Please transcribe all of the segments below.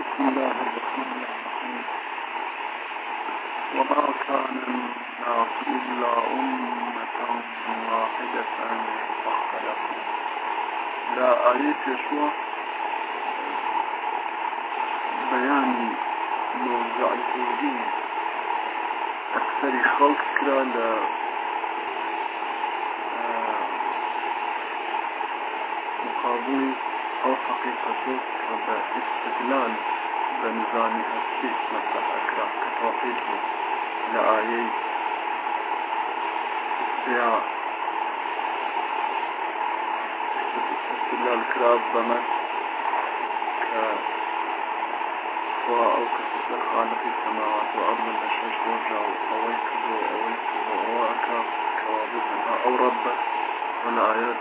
بسم الله الرحمن الرحيم. وما كان الناس إلا أمة واحدة فاختلفوا لا آية شو؟ بيان موضوع الدين أكثر خلق كرا مقابل أو حقيقته باستدلال بنظام هستی مطلب اکرا كتوحيد لآيي يا. استدلال كراب بمن ك خوا أو كسر خالق السماوات وأرض الأشهر ورجع أويك وأويك وأواك كوابدها أو ربه والآيات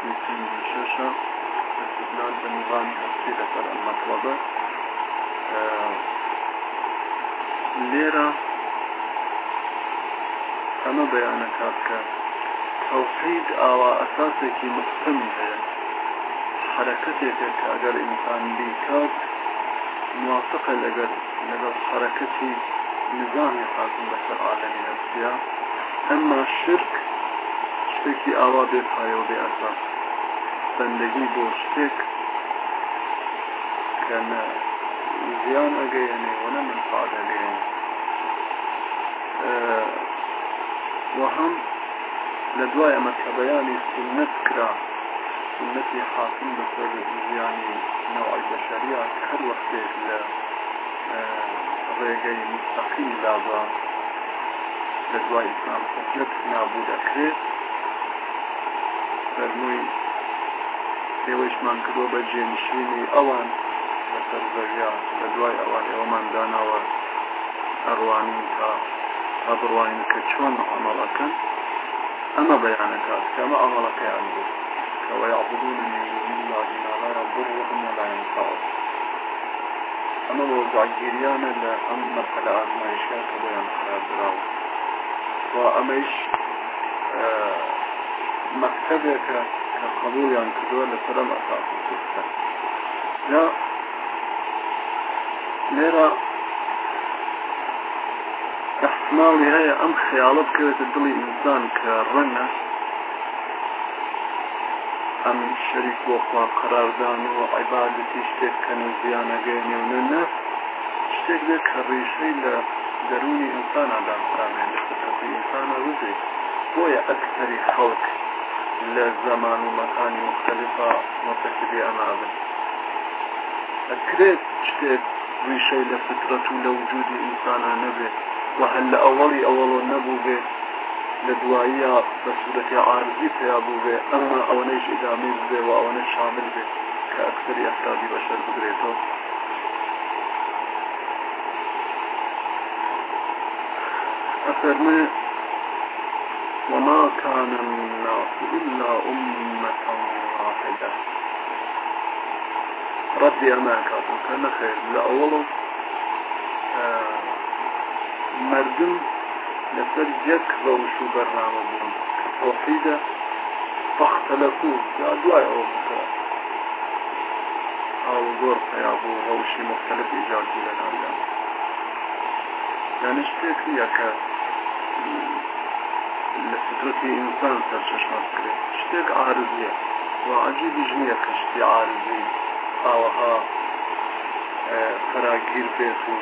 يتم الشاشة استدلال بنظام هستی لسر المطلبة لێرە ئەمە بەیانەکات کە تەوحید ئاوا ئەساسێکی مستم هەیە حرەکەتێکە کە ئەگەر ئینسان بیکات موافقە لەگەر لەگەڵ حرەکەتی نظامی حاکم بەسەر عالەمی نفسیە ئەمما شرک شتێکی ئاوا بێ بەندگی بۆ شتێک کە زیان ئەگەیەنێ و نە منفعات ئەگەیەنێ وهم لە دوای ئەمە کە بەیانی سنت کرا سنەتی حاکم بەسەر ژیانی نەوەی بەشەریە هەر وەختێک لە ڕێگەی مستەقیم لابا لە دوای ئیسلام سنت نابوو دەکرێت پێوەشمان کردۆ بە جێنشینی ئەوان لەسەر زەویا لە دوای ئەوان ئێوەمان داناوە ئەڕوانین تا تا بڕوانین کە چۆن عمەڵەکەن ئەمە بەیانەکات کە ئەمە عمەڵەکەیان بوو کە ويعبدون من دون الله ما لا يضرهم ولا ينفعهم ئەمە وەزاگیریانە لە ئەم مەرحلە ئازمایشیا کە بۆیان خراب براوە و ئەمەش مەکتەبێکە کە قبولیان کردووە لە سەرم ئەساس یا لێرە احتمالی هەیە ئەم خیاڵت بکەوێتە دڵی ئینسان کە ڕەنە ئەم شەریک بۆ خوا قەراردان و عیبادەتی شتێک کەن و زیانەگەێنێ و نە شتێک بێت کە ڕێژەی لە دەرونی ئینسان ئادامسامێن لە ئینسانە ڕوزێ بۆیە ئەکتەری خەڵک لە زەمان و مەکانی مختلفە مەتەکبی ئەما بن ئەکرێت شتێک ڕیشەی لە فترەت و لە وجودی ئینسانە نەبێت و هەل لە ئەوەڵی ئەوەڵۆ نەبوو بێ لە دواییە بە سوورەتی عارزی پیا بوو بێ ئەمما ئەوەنەیش ئیدامی بێ و ئەوەنە شامل کە ئەکسری ئەفرادی بەشەر بگرێتەوە أفرمي وما كان الناس إلا أمة واحدة. ردي أماك أبو كان خير. لأوله آه مردم لسر جك روش برنامه بون توحيدة فاختلفوا. يا دعاء بكرة أو زور فيابو روشي مختلف إيجابي لنا. يعني اشتيك لە فطرەتی ئینسان سەرچەشمە بکرێت شتێک ئارزیە و عجیبیش نییە کە شتی ئارزی ئاوەها فراگیر بێت و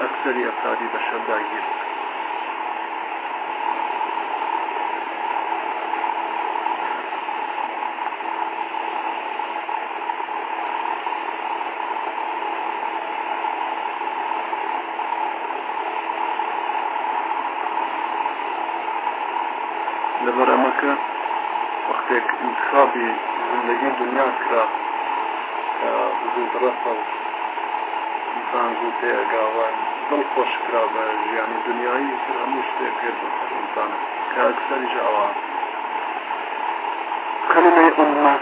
ئەکسەری ئەفرادی بەشەرداگیر بکرێت زود ڕەسە و انسان زود تێگاوان دڵ خۆش کرا بە ژیانی دنیایی تر هەموو شتێک بەسەر ئینسانە کە ئەکسەریش ئەوە کلمەی ئومە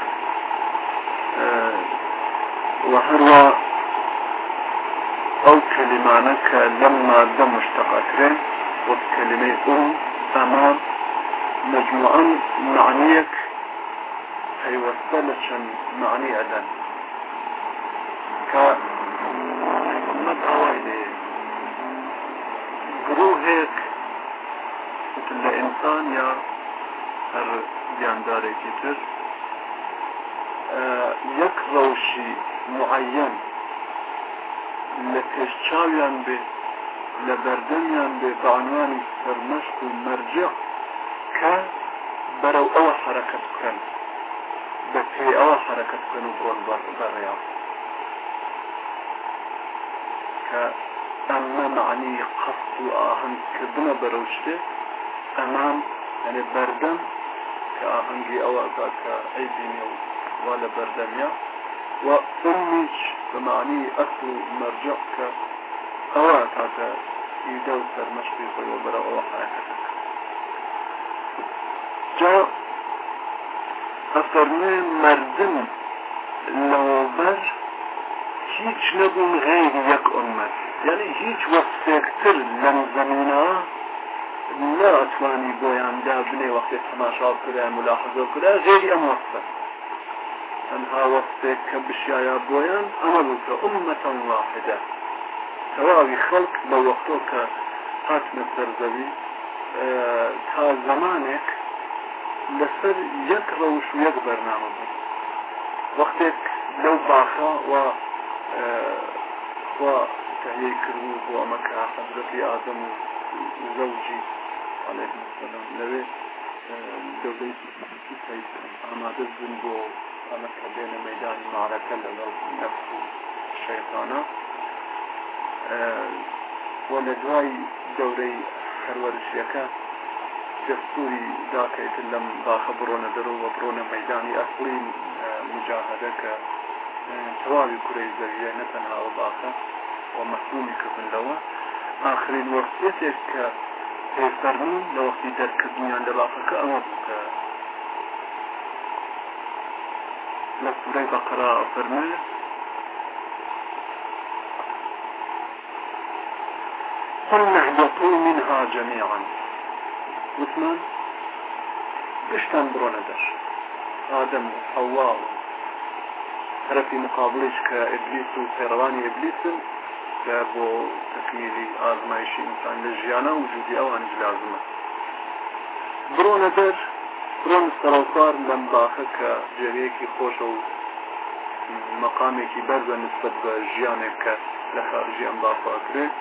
وهروە ئەو کلمانە کە لەم مادە مشتەقەکرێن وەک کلمەی ئوم ئەمان مجموعا معنیەک بلشن معني أدن. ك حكومة أوائله گروهك مثل إنسان يا هر ديانداري كتر آه، یک روشی معین لە پێشچاویان بێ لە بەردەمیان بێ بەعنوانی سەرمەشت و مەرجع کە بەرەو ئەوە حرەکەت بکەن ئەوە حرەکەت بکەن و بڕۆن بەڕێیان کە ئەمە معنی قەست و ئاهنگکردنە بەرەو شتێ ئەمان ئەنێ بەردەم کە ئاهەنگی ئەوە کە ئەی بینێ و وا لە بەردەمیا و ئەفەرمێ مردم لەوەبەر هیچ نەبوون غیر یەک ئۆمەت یعنی هیچ وەستێکتر لەم زەمینە ناتوانی بۆیاندا بنێ وەختی تەماشا کرا ملاحظە کرا غێری ئەم وەستە تەنها وەستێک کە بشایە بۆیان ئەمە بوو کە ئومەتەن واحدە تەواوی خەڵک لە وەختۆ کە هاتنە سەرزەوی تا زمانێک لەسەر یەک ڕەوش و یەک بەرنامە بوو وەختێک لەو باخە و تهیه کردو بۆ ئەمەکە حەزرەتی ئادەم و زەوجی عليهم السلام لەوێ دەولەی ئامادە بن بۆ ئەمەکە بێنە مەدانی معرەکە لەگەڵ نەفس و شەیطانە و لە دوای دەستوری داکەیت لەم باخە بڕۆنە دەرەوە بڕۆنە مەدانی ئەسڵین مجاهدەکە تەواوی کوڕی زەویە نەتەنهاوە باخە و مەسلومی کردن لەوە آخرین وەختێتێک کە پێفەرمون لە وەختی دەرکردنیان لە باخەکە کە قلنا اهبطوا منها جميعا. وثمان گشتان بڕۆنە دەش. ئادەم و حەوا و طرفی مقابلش کە ئبلیس و پەیڕەوانی ئبلیسن کە بۆ تەکمیلی ئازمایشی ئینسان لە ژیانە وجودی ئەوانش لازمە بڕۆنە دەر بڕۆن سەرۆکار لەم باخە کە جێرەیەکی خۆشە و مەقامێکی بەرزە نسبت بە ژیانێک کە لە خارجی ئەم بافاکرێت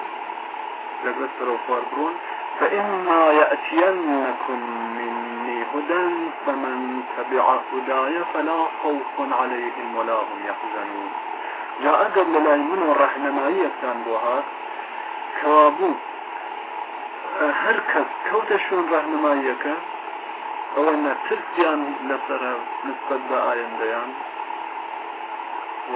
لەگەر سەرۆکار بڕۆن فإما يأتينكم مني هدى فمن تبع هداي فلا خوف عليهم ولا هم يحزنون. جا ئەگەر لە لای من و ڕەحنەماییەکان بۆ هات کەوابوو هەر کەس کەوتە شوێن ڕەحنەماییەکە ئەوە نەترسیان لەسەر ئایندەیان و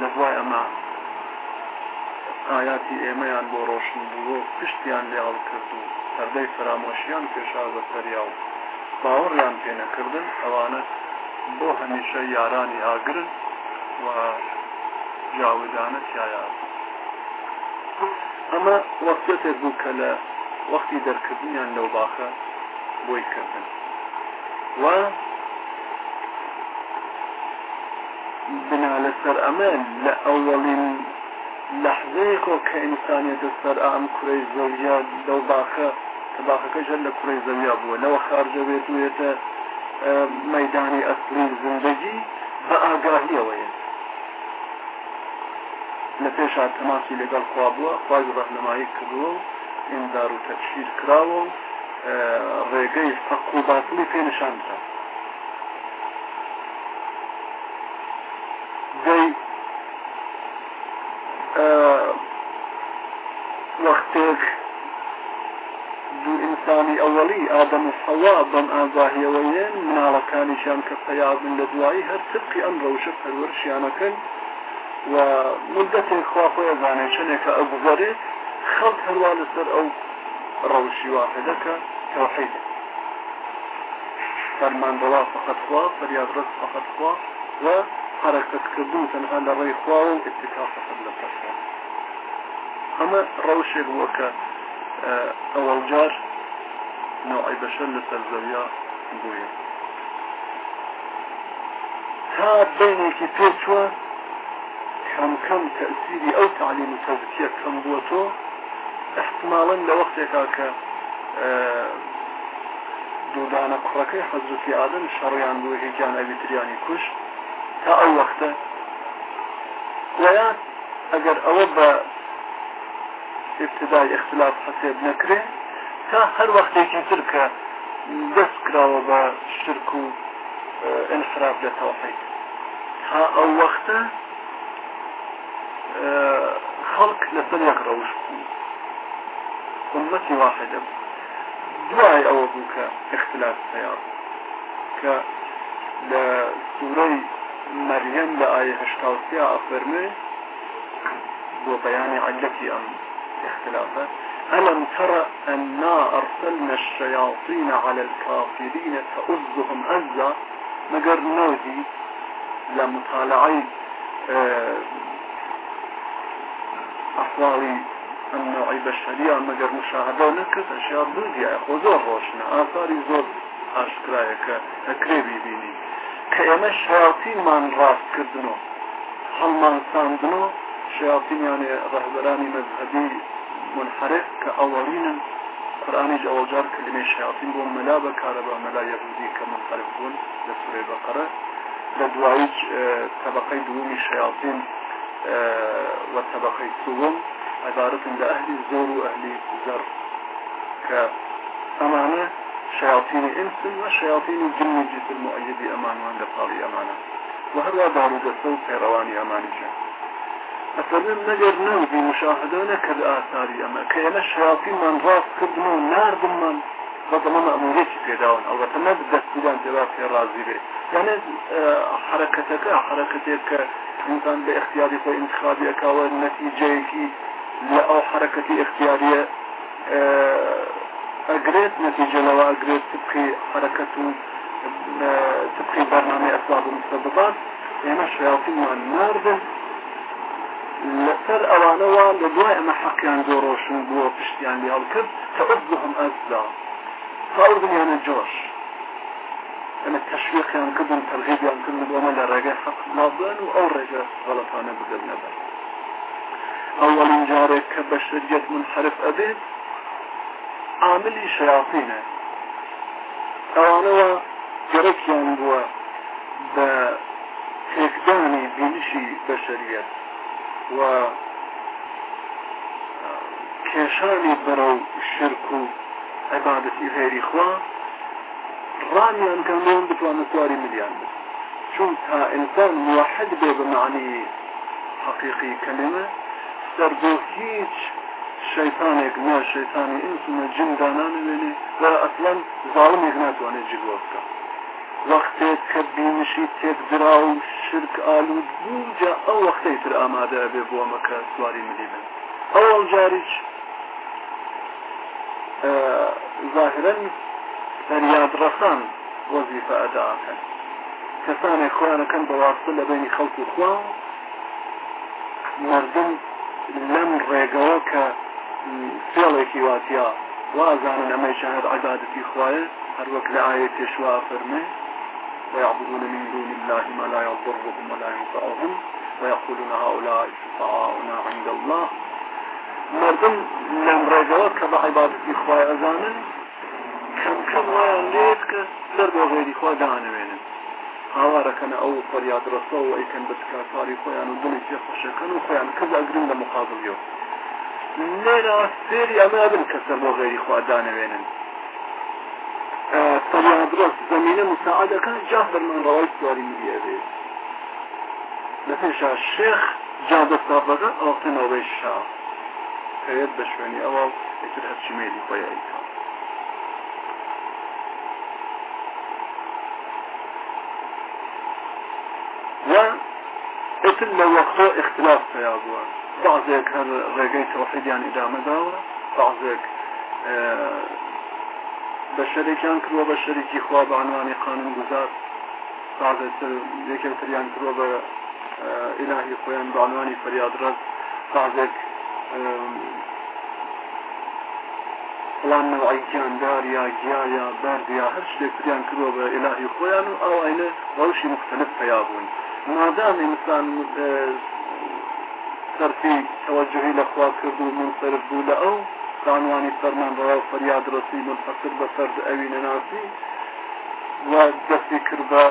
لەدوای ئەمە ئاياتی ئێمەیان بۆ ڕۆشن بوو پشتیان لێڵ کرد و سەردەی فرامۆشیان پێشا بە سەریا و باوەڕیان پێنەکردن ئەوانە بۆ هەمیشە یارانی ئاگرن و جاودانە تایە ئەمە وەختێک بوو کە لە وەختی دەرکردنیان لەو باخە بۆی کردن. و بنا لەسەر ئەمە لە ئەوڵین لەحزەیەکۆ کە ئینسانیەتە سەر ئام کوڕی زەویا لەو باخە کە باخەکەژە لە کوڕی زەویا بووە لەوە خارجە بێت وێتە مەدانی ئەسلی زندگی بە ئاگاهیەوەیە لە پێشا تەماسی لەگەڵ خوا بووە خوای ڕەهنمایی کردووە و ئیندار و تەکشیر کراوە ڕێگەی فەق و باتلی پێنشاندا دەی وەختێک دوو ئینسانی ئەوەڵی ئادەم و حەوا بەم ئاگاهیەوەیەن مناڵەکانیشان کە پەیابن لە دوایی هەر تبقی ئەم ڕەوشە پەروەرشیانەکەن و مدتێک خوا خۆی زانێ چنێکە ئەبگەرێت خەڵک هەروە لەسەر ئەو ڕەوشی واحدەکە تەوحید فرمان روا فقط خوا فرياد رس فقط خوا و حركة كردون تنها لري خوا و اتكاف فقط لفرخوا ئەمە ڕەوشێک بووە کە ئەوەڵ جار نوعی بەشەر لە سەرزەویا بووە. تا بینێکی پێچوە کەم کەم تەسیری ئەو تعلیم تەزکیە کەم بووە تۆ احتماڵن لە وەختێکا کە دوودانە کوڕەکەی حەزوتی ئادەم شەڕیان بوو هیچیان ئەویتریانی کوش تا ئەو وەختە ویان ئەگەر ئەوە بە ابتدای اختلاف حسێب نەکرێ تا هەر وەختێکی تر کە دەست کراوە بە شرک و انحراف لە تەوحید تا ئەو وەختە خەڵک لەسەر یەک أمتي واحدة دوای ئەوە بوو کە اختلاف هەیە کە لە سوورەی مەریەم لە ئاە هشتاوسیا ئەفەرمێ بۆ بەیانی عەلەتی اختلافە ألم تر أنا أرسلنا الشياطين على الكافرين تؤذهم أزا؟ مقر نودي لمطالعي أحوالي النوعی بەشەریە مەگەر مشاهدە نەکرد ئەشیا بودیە خۆ زۆر ڕۆشنە ئاساری زۆر ئاشکرایە کە ئەکرێ بیبینی کە ئێمە شیاتینمان ڕاستکردنەوە هەڵمان ساندنەوە شیاتینیانێ ڕەهبەرانی مەذهبی منحرف کە ئەوەڵینن قرآنیش ئەوەجار کلمەی شیاطین بۆ مەلا بەکارە بە مەلا یەهودی کە منحرف بوون لە سوورەی بەقەرە لە دواییج طبقەی دووەمی شیاطین وەتەبقەی سووم عبارة لأهل الزور وأهل الزر كأمانة شياطين إنس وشياطين الجن جس المؤيد أمان وعند قاضي أمانة وهذا بارود الصوت رواني أمانجة مثلا مگر نودی مشاهده نکرد آثاری اما که اینا شیاطی من راست کردن و نردن من بطمان اموری چی پیداون البته نه دست بیدن جواب که رازی بی یعنی حرکت که حرکت که انسان به اختیاری خو انتخابی که و نتیجه که لأو حرکتی اختیاری اگریت نتیجه لو اگریت تبقی حرکت و تبقی برنامه اصلاب و مستبطات اینا شیاطی من نردن. ئەوانەوە لە دوای ئەمە حەقیان زۆر ڕۆشن بووە پشتیان لێ هەڵکرد تەعبهم ئەزدا فاوردنیانە جۆش ئەمە تەشویقیان کردن تەرغیبیان کردن بۆمە لە ڕێگەی حەق نابن و ئەو ڕێگە غەڵەتانە بگەر نەبن أول جارك كبشرية منحرف أبيت عاملي شياطينه ئەوانەوە گەرەکیان بووە بە تێکدانی بینشی بەشریت و کێشانی بەرە و شرک و عبادەتی غێری خوا ڕامیان کەمەوە بتوانە سواری ملیان بێت تا ئینسان موحد بێ بە معنی حقیقی کلمە سەر بۆ هیچ شەیتانێک نا شەیتانی ئینسمە جن دانانوێنێ و ئەسڵەن زاڵمێک ناتوانێت جگۆ وەختێک کە بینشی تێک درا و شرک ئالود بووجا ئەو وەختەی تر ئامادە بێ بۆ مەکە سواری ملی بن ئەوەڵ جاریچ ظاهرن فەریاد ڕەسان وەزیفە ئەداکەن کەسانێک خۆیانەکەن بەواستە لە بینی خەڵک و خوا مردم لەم ڕێگەوە کە فێڵێکی واتیا. وازانن ئەمەی شاهد عبادەتی خوایە هەر وەک لە ئاەت تێشوا فەرمێ ويعبدون من دون الله ما لا يضرهم ولا ينفعهم ويقولون هؤلاء شفعاؤنا عند الله. مردم لەم ڕێگەوە کە بە عیباەتی خخوای ئەزانن کەم کەم وایان لێت کە لەر بۆ غێری خوا دانەوێنن هاوارەکەن ئەو فەریاد ڕستە و ئەیکەن بە کارساری خۆیان و دڵی پێ خۆشەکەن و خۆیان کەس ئەگرن لە مقابلیەوە لێرا سێری ئەمابن کەسەر بۆ غێری خوا دانەوێنن خوادانەوێنن فەریاد ڕست زمینە مساعدەکان جا فەرمان ڕەوای سواری میێبێت لە پێشا شێخ جا دەستافەکە ئەوقتنەوەی شا پێت بە شوێنی ئەوە ئیتر هەرچی مێلی خۆیایکە وقتل لو وقتو اختلاف فيابوا بعضك هر رقي توحيد يعني إدامة داورة بعضك آه بە شەرێکیان کردوە بە شەرێکی خوا بە عنوانی قانون گوزار. یەکێک تریان کردوە بە ئیلاهی خۆیان بە عنوانی فریادڕەت سازێک فلان نوعی گیاندار یا گیا یا بەرد یا هەر شتێک تریان کردوە بە ئیلاهی خۆیان و ئەو عینە ڕەوشی مختلف پیا بوون. مادام ئینسان سەرفی تەوەجهی لەخوا کرد و منصرف بوو لە ئەو عنوانی فەرمان ڕوا فەریاد ڕسی منفەسر بە ئەوی نەناسی و دەستی کرد بە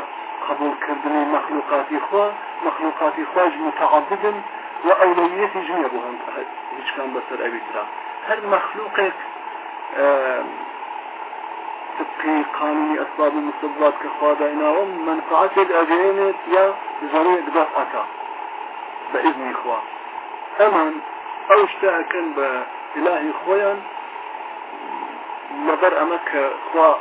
قبولکردنی مەخلوقاتی خوا مەخلوقاتی خواش متعددن و ئەولەیەتی ژنیە بۆ هەم هیچ کام بەسەر ئەوی ترا. هەر مەخلوقێک تبقي قانوني أسباب المسببات كخوادا إناهم منفعة الأجينة يا ضرورة دفعك بإذن إخوة أمان أو اشتاكن بإلهي خويا لبر أمك خوا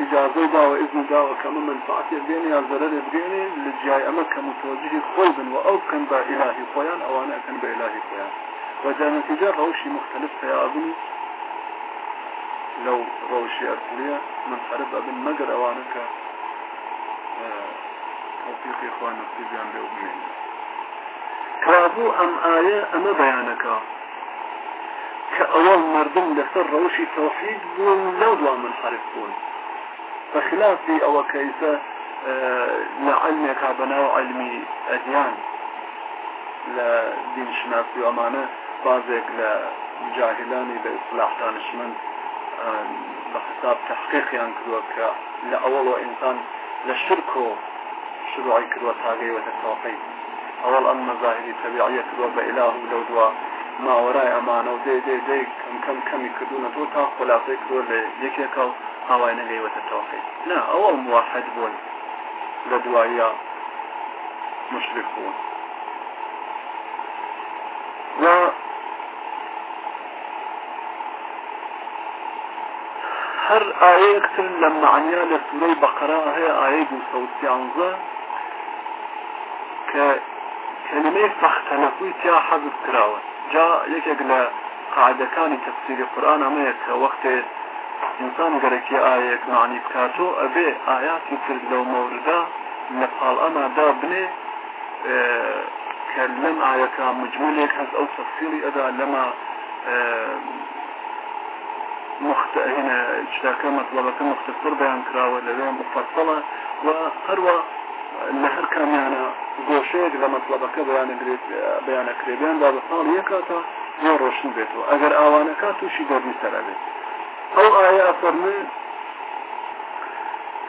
إجازة دا وإذن دا وكما منفعة الدين يا ضرر الدين لجاي أمك متوجه خويبا وأو كان بإلهي خويا أو أنا كان بإلهي خويا. وجاء نتيجة روشي مختلف يا أبني. لو روشي أصلية من حرب أبن مقر أوانك توفيق إخوان نصيبيان بأبنين كابو أم آية أما بيانك؟ كأول مردم لسر روشي توحيد بون لو دوا من حرب بون بخلافي أو كيسة لعلمك بناو علمي أديان لدين شناسي وأمانة بعضك لجاهلاني بإصلاح دانشمند بحساب تحقيقيان كدوة لأول وإنسان لشركو شروعي كدوة تاقي وتتوقي أول أن مظاهري طبيعية كدوة بإله لو دوا ما وراء أمانة. ودي دي دي كم كم كم يكدون توتا خلاصي كدوة ليكيكو هواين لي وتتوقي لا أول موحد بول. لدوايا مشركون. و هر آية كتر لما عنيا لسورة بقرة هي آية دو صوت عنزة ككلمة فاختلفوا تيا حذف كراوة جاء يكيك لقاعدة جا یەکێک لە قاعدەکانی تفسیری قورآن ئەمەیە کە وەختێ ئینسان گەرەکی ئاەیەک معنی بکاتۆ ئەبێ ئاياتی تر لەو مەوردا لە پاڵەمادا بنێ کە لەم ئاەکە مجمولێک هەز ئەو تفسیری ئەدا لەما مختهنا اشتاكمت لبك مختصر بيان كراوة لذين مفصلة وهروا كان يعني گۆشەیەک لە مەطلبەکە بەیانەکرێ بیان دا بەساڵ یەکاتە زۆر ڕۆشن بێتەوە ئەگەر ئاوانەکە تووشی دەبی سەر بێت ئەو ئایا فەرمێ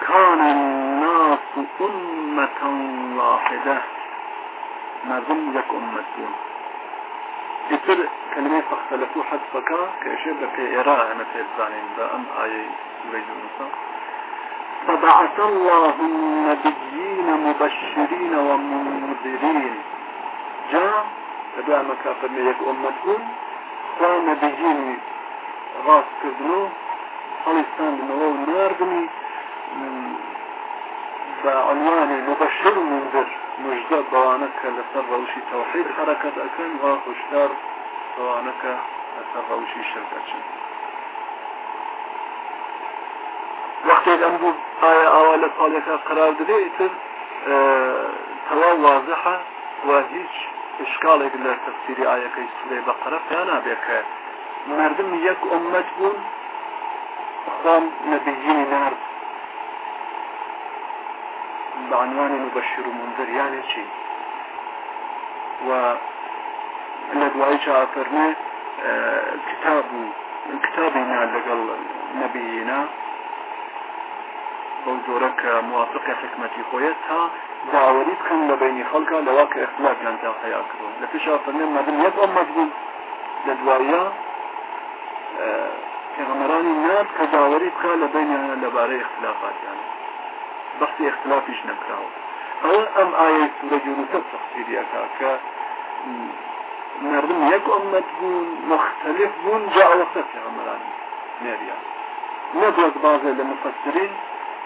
كان الناس أمة واحدة. مردم يك أمة يتر كلمة فاختلفوا حذفك كأشياء بفي إراء مثل الزانين بأم آية سورة يونس فبعث الله النبيين مبشرين ومنذرين. جاء تبع مكافر يك أمتهم ونبيين راس كذنو خلصان بنوو النار بني بعنوان مبشر منذر. مجدد بوانك لسر روشي توحيد حركة أكن وخشدار بوانك لسر روشي شركة وقتی ئەم بوو ئایا ئاوا لە پاڵێکە قرار دەدێ ئیتر تەواو واضحە و هیچ اشکالێک لە تفسیری ئاەکەی سوورەی بەقرە پێیان نابێت کە مردم یەک ئومەت بوون خام نەبیینی نرد بعنوان مبشر منذر يعني چی؟ و لە دوای چا فەرمێ کتاب کتابینا لەگەڵ نەبیینا بەو جۆرە کە موافقی حکمەتی خۆیت تا داوەری بکەن لە بینی خەڵکە لەوا کە اختلافیان تا خەیا کردو لە پێشا فەرمێ مەدن یەک ئەمەد بوو لە دوایە پێغەمەرانی ناب کە داوەری بکە لە بینیانە لەبارەی اختلافاتیان بەختی اختلافیش نەکراوە ئەوە ئەم ئاەی سورە جونوسە تەفسیریەکە کە مردم یەک ئەمەد بوون مختلف بوون جا ئەوەختە پێغەمەرانی نێریان نەبووەک بازێ لە مفسرین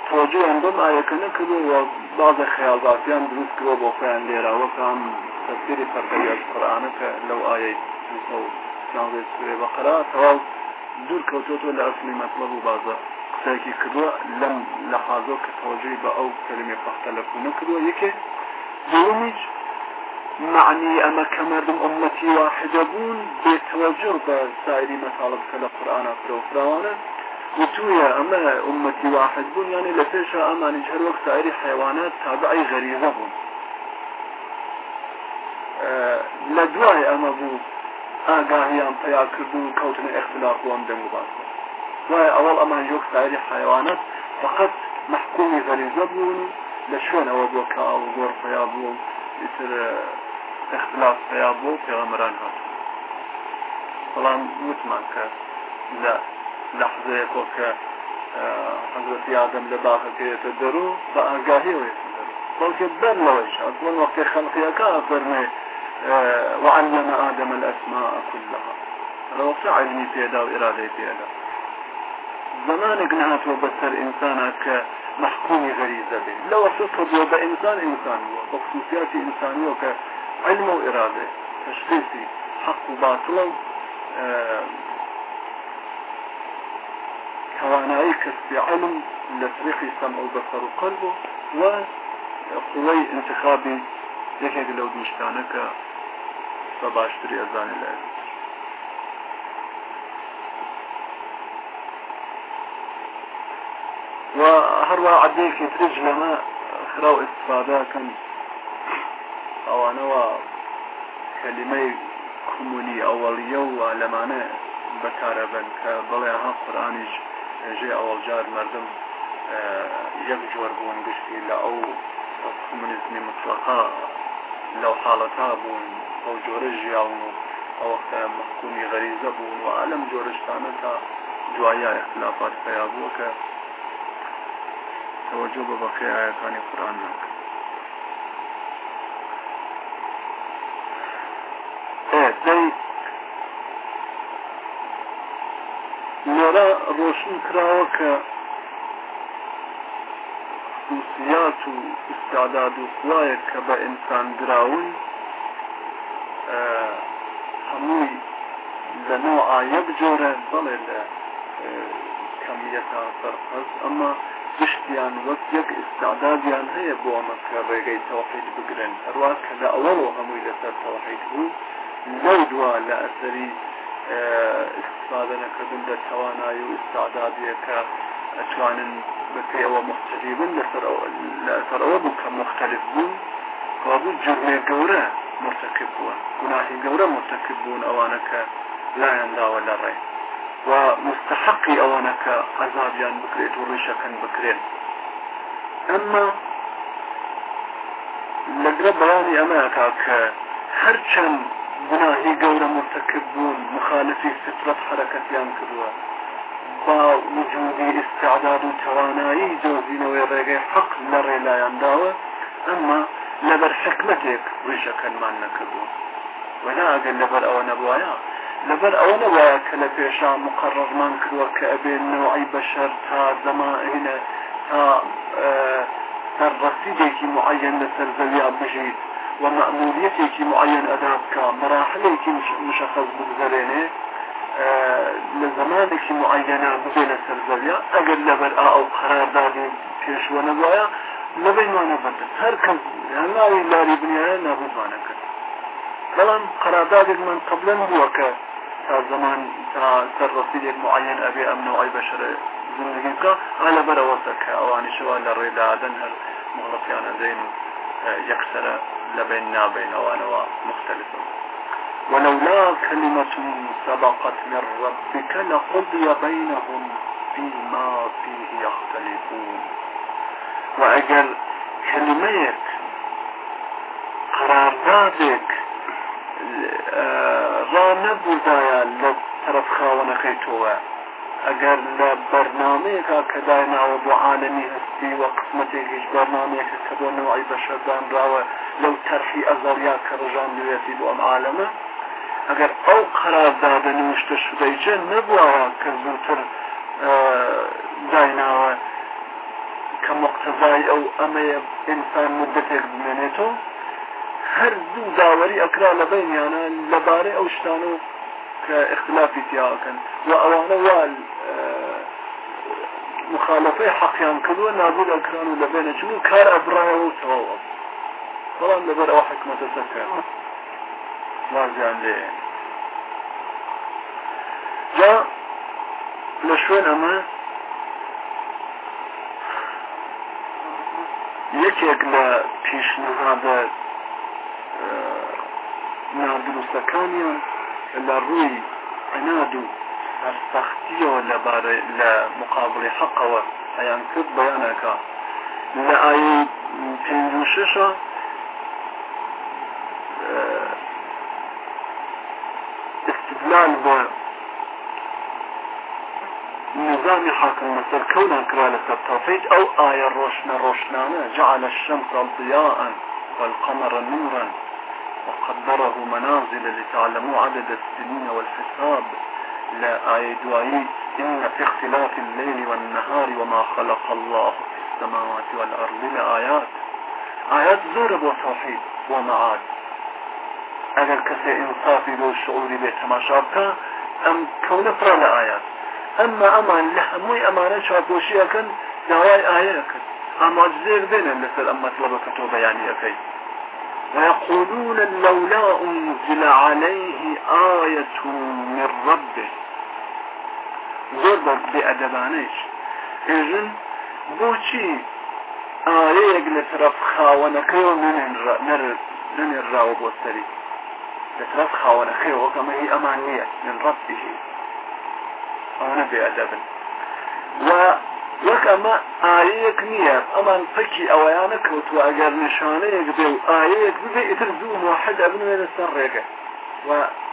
تۆجییان بم ئاەکە نەکردووە بازە خەیاڵباتیان دروستکەوە بۆ خۆیان لێراوەکان تەسیری پەرتەیەش قڕانەکە لەو ئاەی سورێ بەقرا تەواو دوور کەوتۆ لە ئەسلی مەطلب و بازە قسەیەکی کردووە لەم لە حازۆ کە تۆجی بە ئەو کلمی پەختە لە کوونە کردووە. یەکێ دومیج معنی ئەمە کە مردم ئەمەتی واحدە بوون بێتەوەجر بە سایری مەتاڵب کە لە قورآانە پرۆفراوانە وتوية أما أمتي واحد بون يعني لفيشة أما نجهر وقت سائر الحيوانات تابعي غريزة بون أه لدواي أما بون ئاگاهیان پیاکردن کەوتن اختلاافوان دەموبات وای ئەوڵ ئەمان یۆک سایری حیوانات فقط محکومی غەریزە بوون لە شوێنەوە بۆ کاڵ گۆر پیا بوو ئیتر اختلاف پیا بۆ پێغەمەران هات بەڵام وتمان کە لە لەحزەیەکۆ کە حەزەتی ئادەم لە باخەکەێتە دەرو بە ئاگاهی وێتە دەرو بەڵکە بەر لەوەیش ئەزمن وەقتی خەلقیەکە فەرمێ وعلم آدم الأسماء كلها الوقت علمي بيدا وإرادة بيدا زمانك نهاتوا بسر إنسانك محكومي غريزة به لو صفر بإنسان إنسان هو بخصوصيات إنسان هو كعلم وإرادة تشخيصي حق وباطل توانایی کەسبی علم لە طریقی سەم و بەسەر و قەلب و قوەی انتخابی یەکێک لەو دوشتانە کە بە باشتری ئەزانێ لە و هەروە عدەیەکی ترج لەمە خرا و استفادەکەن ئەوانەوە کەلیمەی کومونی ئەوەڵیە و لەمانە بەکارەبن کە بڵێ ها ژێ ئەوەڵجار مردم یەک جۆر بوون گشتی لە ئەو مطلقا لەو حاڵەتا بوون ئەو جۆرە ژیاون و ئەوەختە محکومی غەریزە بوون و ئالم جۆرەشتانە تا دوایە اختلافات پیا بووە کە توجه بە بەقی ئاەکانی قورآن ناکە دەی کە خصوصیات و استعداد و قوایە کە بە ئینسان دراون هەمووی لە نوع یەک جۆرە بەڵێ لە کەمیەتا سەرپەس ئەمە گشتیان وەک یەک استعدادیان هەیە بۆ ئەمە کە ڕێگەی تەوحید بگرن هەروە کە لە ئەوەوە هەمووی استفاده نەکردن لە توانایی و استعدادیە کە ئەتوانن بەپێەوە مختلفبن لەسەر ئەوە بوو کە مختلف بوون کابوو جرمێ گەورە مرتکب بووە گوناهی گەورە مرتکب بوون ئەوانە کە لایەنداوە لە ڕێ و مستحقی ئەوانە کە عذابیان بکرێت و ڕیشەکەن بکرێن ئەمما لەگرە گناهی گەورە مرتکب بوون مخالفی فطرت حرەکەتیان کردووە با وجودی استعداد و توانایی جۆزینەوەی ڕێگەی حەق لە ڕێلایانداوە ئەمما لەبەر حکمتێک ڕیشەکەنمان نەکردووە ولا ئەگەر لەبەر ئەوە نەبووایە لەبەر ئەوە نەوایە کە لە پێشان مقرڕمان کردووە کە ئەبێن نەوەی بەشەر تا زەماهینە تا سەرڕەسیدێکی معەن لەسەر زەویا بژیت ومأموليتێکی معين ئەدابکە مراحلێکی مشخص بگذەرێنێ لە زمانێکی معەنە ببێ لە سەرزەویا ئەگەر لەبەر ئەو قەراردادی پێشوە نەبواە لەبینوانە بەدەست هەر کەس هەناوی لاری بنیایە نابووانە کرد. بەڵام قەراردادێک من قبلن بووە کە تا زمان تا سەر ڕسیدێک معەن ئەبێ ئەم نوعی بەشرە زندگی بکە ئالە بەرەوەسە کە ئەوانی شەوە لە ڕێدادن هەر مڵەتیانە دەین. یەکسرە لبين نابين وانوا مختلفة ولولا كلمة سبقت من ربك لقضي بينهم فيما فيه يختلفون. وأجل كلميك قراردادك رانبو دايا لطرف خاونكي توه ئەگەر لە بەرنمەیەکە کە دایناوە بۆ عاالمی هەستی و قسمەتێکیش بەرنمەیەکە کە بۆ نەوەی بەشەردانراوە لەو تەرخی ئەزەریا کە ڕژان دوێتی بۆ ئەم عاالەمە ئەگەر ئەو قراردادە نوشتە شدەیجە نەبووە کە زووتر دایناوە کە مقتزای ئەو ئەمەیە ئینسان مدتێک بمێنێتەوە هەر دوو داوەری ئەکرا لە بینیانە لەبارەی ئەو شتان و اختلافی تیاکەن و ئەوانە وال مخالفه حقیان کردووە نابود ئەکران و لە بێنە چون کار ئەبرایەوە و تەواوە بەڵام لەبەر ئەو حکمەتە سەکە وازیان لێ جا لە شوێن ئەمە یەکێک لە پیشنهادە نادروستەکانیان لە ڕووی عناد. و سەرسەختیەوە لەبارە لە مقابلی لە ئاایی پێنج ششە استدلال بە نظام حاكم مصر كونا كرالة التوفيت أو آية روشنا روشنانا جعل الشمس ضياء والقمر نورا. وقدره منازل لتعلموا عدد السنين والحساب. لا آية دوائي إن في اختلاف الليل والنهار وما خلق الله في السماوات والأرض لآيات. آيات زور وتوحيد ومعاد. اگر کسی انصافی بو شعوری به تماشا بکە ئەم کەونە پڕە لە ئايات ئەمما ئەمان لە هەمووی ئەمانە چاپۆشیەکەن داوای ئاەکەن ئاماجزێک بێنن لەسەر ئەم مەطلبەکە تۆ بەیانیەکەی ويقولون لولا أنزل عليه آية من ربه. زۆر بێئەدەبانەیش ئێژن بۆچی ئاەیەک لە طرف خاوەنەکەیەوە نەنێراوە بۆ سەری لە طرف خاوەنەکەیەوە کەمە هی ئەمان نییە من ڕبیهی ئەوە بێئەدەبن و وەک ئەمە ئاەیەک نییە. ئەمان پەکی ئەوەیانە کەوتوە ئەگەر نیشانەیەک بێ و ئاەیەک ببێ ئیتر دوو موحد ئەبنوێ لەسەر ڕێگە و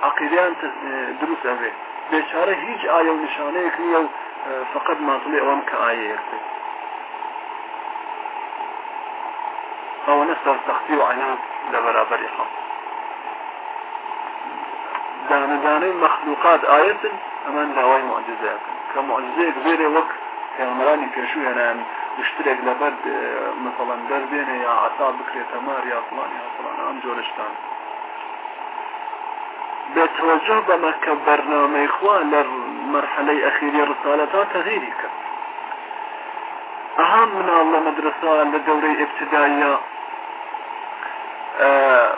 عقیدیان دروست ئەبێ. بێچارە هیچ ئاە و نیشانەیەک نییە و فقط مازڵی ئەوەم کە ئاەیەک بێ. ئەوەنە سەرسەختی و عینات لە بەرابەری حەڵ دانەدانەی مەخلوقات ئاەتن ئەمان داوای معجزەکەن کە معجزەیەک بێرێ وەک پێمەرانی پێشوو هێنان شتێک لەبەر مثڵەن دەربێنێ یا عتا بکرێتە مار یا فڵان یا فڵان ئەم جۆرشتان بتوجه بمكة برنامج إخوان للمرحلة أخيرة رسالتها تغييري كان أهم من الله مدرسة لدوري ابتدائية أه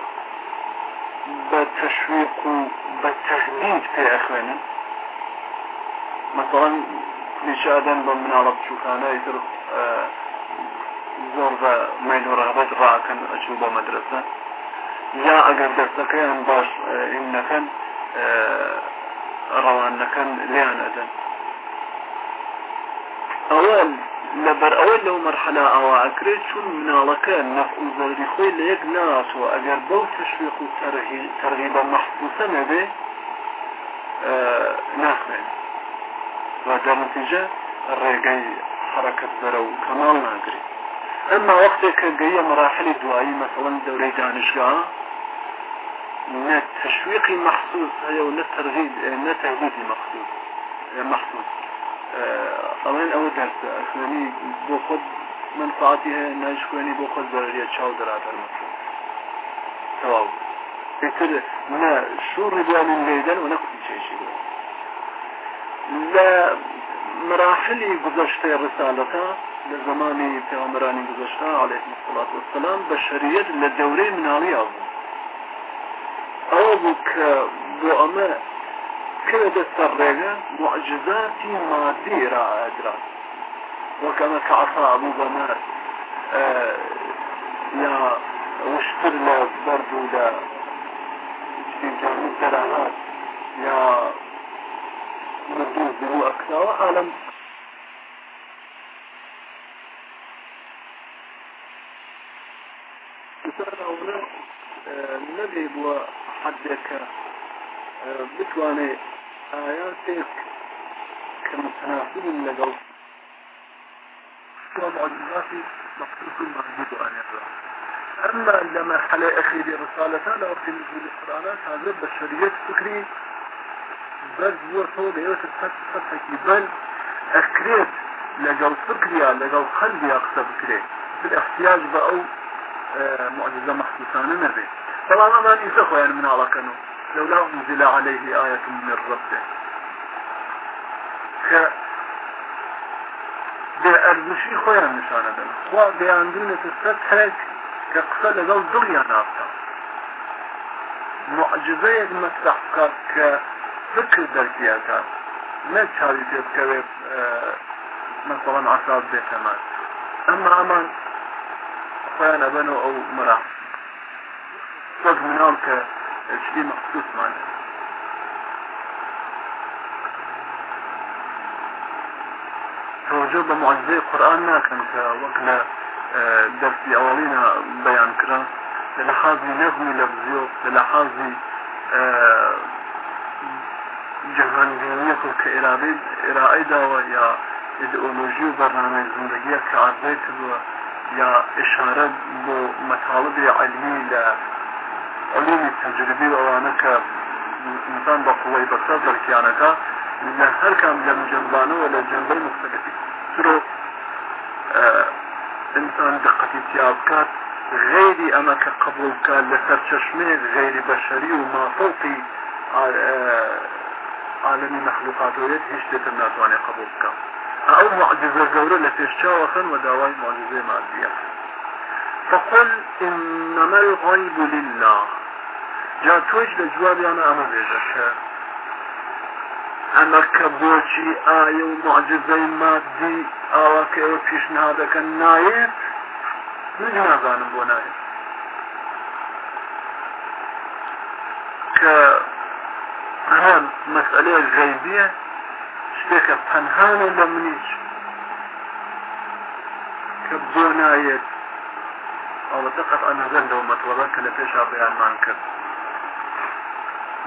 بتشويق بتهديد في أخوانا مثلا نشادا من على بشوفانا يتر أه زور ميل رغبت راكن أشوبه مدرسة یا ئەگەر دەستەکەیان باش ئینەکەن ڕەوانەکەن لیان ئەدەن ئەوە لەبەر ئەوە لەو مەرحلا ئەوە ئەکرێت چون مناڵەکە نەفزەری خۆی لە یەک ناتوە ئەگەر بەو تشویق و تەرغیبە مەحسوسە نەبێ ناخوێن و دەرنتیجە ڕێگەی حرەکەت بەرە و کەماڵ ناگرێت. ئەمما وەختێک کە گەیە مراحلی دوایی مەسەڵەن دەورەی دانشگاه نه تشويقي مخصوص هي ولا ترغيب نه تهديدي مخصوص مخصوص طبعا اول درس اخواني بو خود منفعتها ناش خواني بو خود ضررية چاو درات المطلوب تواو بيتر نه شو ربيان الليدن ونقصي شيء شيء لا مراحل گذشته رسالتها لزمانی پیغمبرانی گذشته علیه الصلاة والسلام بشریت لدوره منالی آبود ئەوە بوو کە بۆ ئەمە مادی ڕائدرا وەکەمە کە عسا ئەبوو بەمە یا وشتر لە بەرد و لە دەرانات یا مردوز بوو ئەکراوە عالم نبي بووە حدێکە بتوانێت ئاياتێک کە متناسبن لەگەڵ معجزاتی مخصوص موجود آياتها. أما لمرحلة أخيرة رسالتها لو في القرآنات هذا بشرية فكري بل هو طول يوت الفتح بل أكريت لقل فكريا لقل قلبي أقصى فكري بالاحتياج بأو معجزة مخصوصانة نبي. طبعا ما يسخوا يعني من علاقنه لولا أنزل عليه آية من ربه. ك بێ ئەرزشی خۆیان نیشانەدەن خوا دەیاندونێتە سەر تەرێک کە قسە لەگەڵ دڵیان نافتا فکر دەرکیاکات نە چاوی پێ بکەوێت مثلا عساب بێتەمان ئەمما ئەمان خۆیان ئەبەنەوە ئەو مەراح وەک مناڵ کە شتی مەخصوصمانە توجه بە معجزەی قورآن ناکەن کە وەک لە دەرسی ئەوڵینە بەیان کرا لە حازی نەغمی لەبزیۆ لە حازی جهانبینیەت و کە ئێرائەی داوە یا ئیدئۆلۆژی و بەرنامەی زندگیە کە عرضەی کردووە یا ئشارە بۆ مەتاڵبی علمی لە علومی تەجربی ئەوانە کە انسان بە قوڵی بەسەر دەرکیانەکە لە هەر کام لەم جنبانەوە لە جنبەی مختلفی. ترۆ انسان دقەتی تیابکات غيري أما كقبول كان لسرچشمه غير بشري وما فوقي عالمي مخلوقات هيش ديت الناس واني قبول كان أو معجزة جورة لتشاوخا ودواي معجزة مادية فقل إنما الغيب لله. جا توج لجواب أنا أما بيجك أما كبوشي آية ومعجزة مادي أو كأو بيشنهادة كالنايت من نازانم بۆ نایە کە هەمان مەسئلەیە غەیبیە شتێکە پەنهانە لە منیش کە بۆ نایێت ئەوەتە قەتعا نەزەر لەو مەتوەڵە کە لە پێشا کرد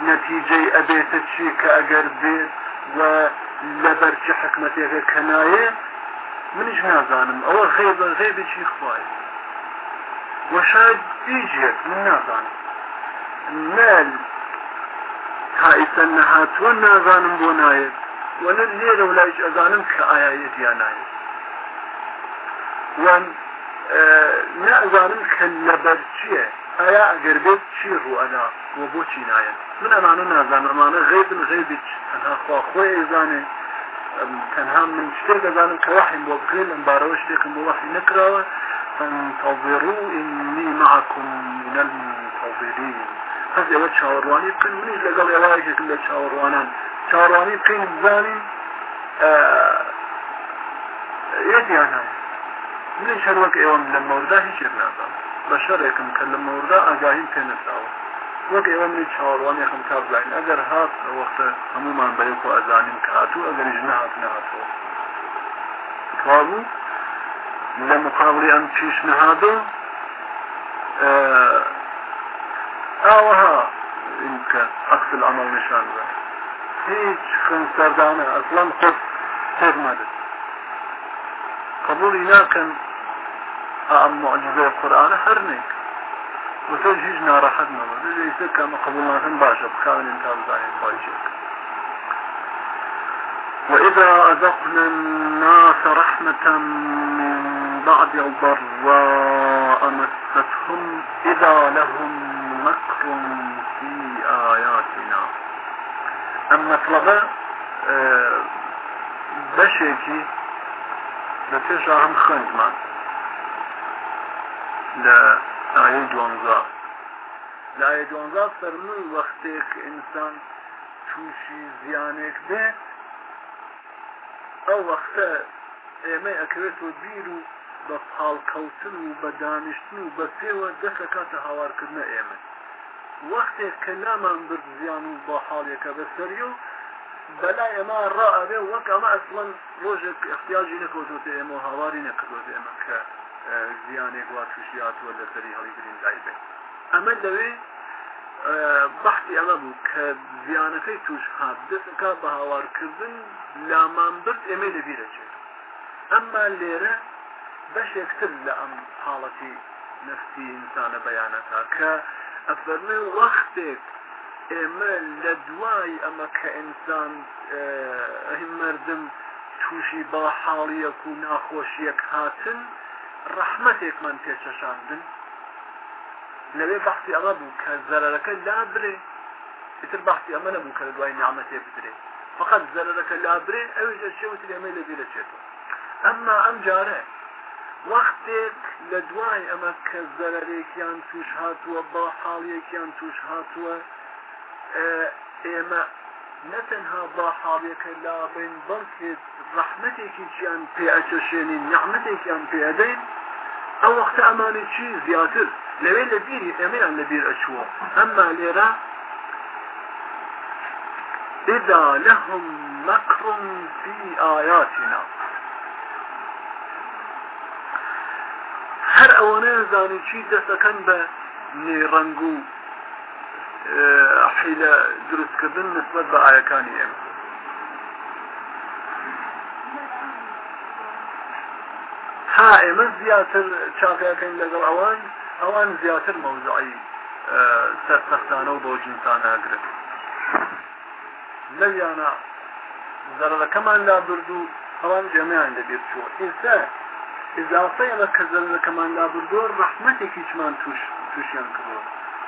نەتیجەی ئەبێتە چی کە ئەگەر بێت و لەبەر چه حکمەتێکە کە نایە منیش نازانم. ئەوە غێبە غێبێکی خوای وشاید بیجێت من نازانم مال تائسە نەهاتوە نازانم بۆ نایێت وەنە لێرە ولایش ئەزانم کە ئایەت یان نایێت وان نازانم کە لەبەر چییە؟ ئایا ئەگەر بێت چی ڕوئەنا وە بۆچی نایەت؟ من ئەمانە نازانم. ئەمانە غێبن غێبی تەنها خوا خۆی ئێزانێ. تەنها من شتێک دەزانم کە وحیم بۆ بگرێن لەم بارەوە شتێکم بۆ وحی نکراوە. فانتظروا إني معكم من المنتظرين. هەز ئێوە چاوەڕوانی بکەن منیش لەگەڵ ئێوایەکێک لە چاوەڕوانان چاوەڕوانی بکەین بزانین یەکیان هەیە منیش هەر وەک ئێوەم لە مەوردا هیچێک نازان بە شەرێکم کە لە مەوردا ئاگاهیم پێ نەساوە وەک ئێوە منی چاوەڕوانێکم تا بزانین ئەگەر هات وەختە هەمومان بەیەک و ئەزانین کە هاتوو ئەگەریش نهات نهاتەوە کابوو لە مقابلی ئەم پیشنهادە ئاوەها کە عکس العمل نشان بە هیچ خنسەردانە ئەسڵان خۆت تێرمەدە قبولی ناکەن ئەم معجزە قورآانە هەر نێک وتۆ هیچ ناڕەحەت نەوە لەیسە کەمە قبول ناکەن باشە بخاونین تا بزانین خۆشێک وإذا أذقنا الناس رحمة من بعد ضراء مستهم إذا لهم مكر في آياتنا ئەم مەطلبە بەشێکی لە پێشا هەم خوێندمان. لە ئاە دوانزا. لە ئاە دوانزا فەرمووی وەختێک ئینسان تووشی زیانێک بێت ئەو وەختە ئێمە ئەکەوێت و بیر و بە پاڵکەوتن و بە دانیشتن و بە پێوە دەسەکاتە هاوارکردنە ئێمە. وەختێک کە نامان برد زیان و بە حاڵێکە بەسەری و بەلای ئەمە ڕائبێ وەک ئەمە ئەسڵەن ڕۆژێک احتیاجی نەکەوتۆتە ئێمە هاواری نەکردوت ئێمە کە زیانێک وا تووشیاتوە لەسەری هەڵی گرین دایبێ ئەمە لەوێ بەحتی ئەمە بوو کە زیانەکەی توش هات دەستەکە بە هاوارکردن لامان برد ئێمە لەبیرەچێت ئەمما لێرە بەشێکتر لە ئەم حاڵەتی نفسی ئینسانە بەیانەکە کە ئەفەرمێ وەختێک ئێمە لە دوای ئەمە کە ئینسان مردم تووشی با حاڵیەک و ناخۆشیەک هاتن ڕەحمەتێکمان پێچەشاندن. لەوێ بەختی ئەمە بوو کە زەرەکە لا برێ ئتر بەختی ئەمە نەبوو کە لە دوای نعمەتێ بدرێ. فقط زەرەکە لا برێ ئەوش چێوت لێمە لەبی لەچێتەوە ئەمما ئەم جارە وەختێک لە دوای ئەمە کە زەرێکیان توش هاتووە با حاڵیەکیان توش هاتووە ئێمە نەتەنها با حاڵیەکە لابین بەڵکێت ڕەحمەتێکی چیان پێ ئەچەشێنین نعممەتێکیان پێدەین ئەو وەختە ئەمانی چی زیاتر؟ لەوێ لە بیری ئەمەیان لە بیر ئەچووە. ئەمما لێرە إذا لهم مكر في آياتنا. هەر ئەوەنە زانی چی دەستەکەن بە نێڕەنگ و حیلە دروستکردن نسبت بە ئاەکانی ئێمە. ها ئێمە زیاتر چاقیەکەین لەگەڵ ئەوان ئەوان زیاتر مەوزعی سەرسەختانە و بۆ جنسانە ئەگرن لەویانە زەرەکەمان لا بردو ئەوان جەمیان لەبێت چوە ئێستا اضافه ئەمە کە زەرەکەمان لا بردۆ ڕحمەتێکیچمان توش تووشیان کردو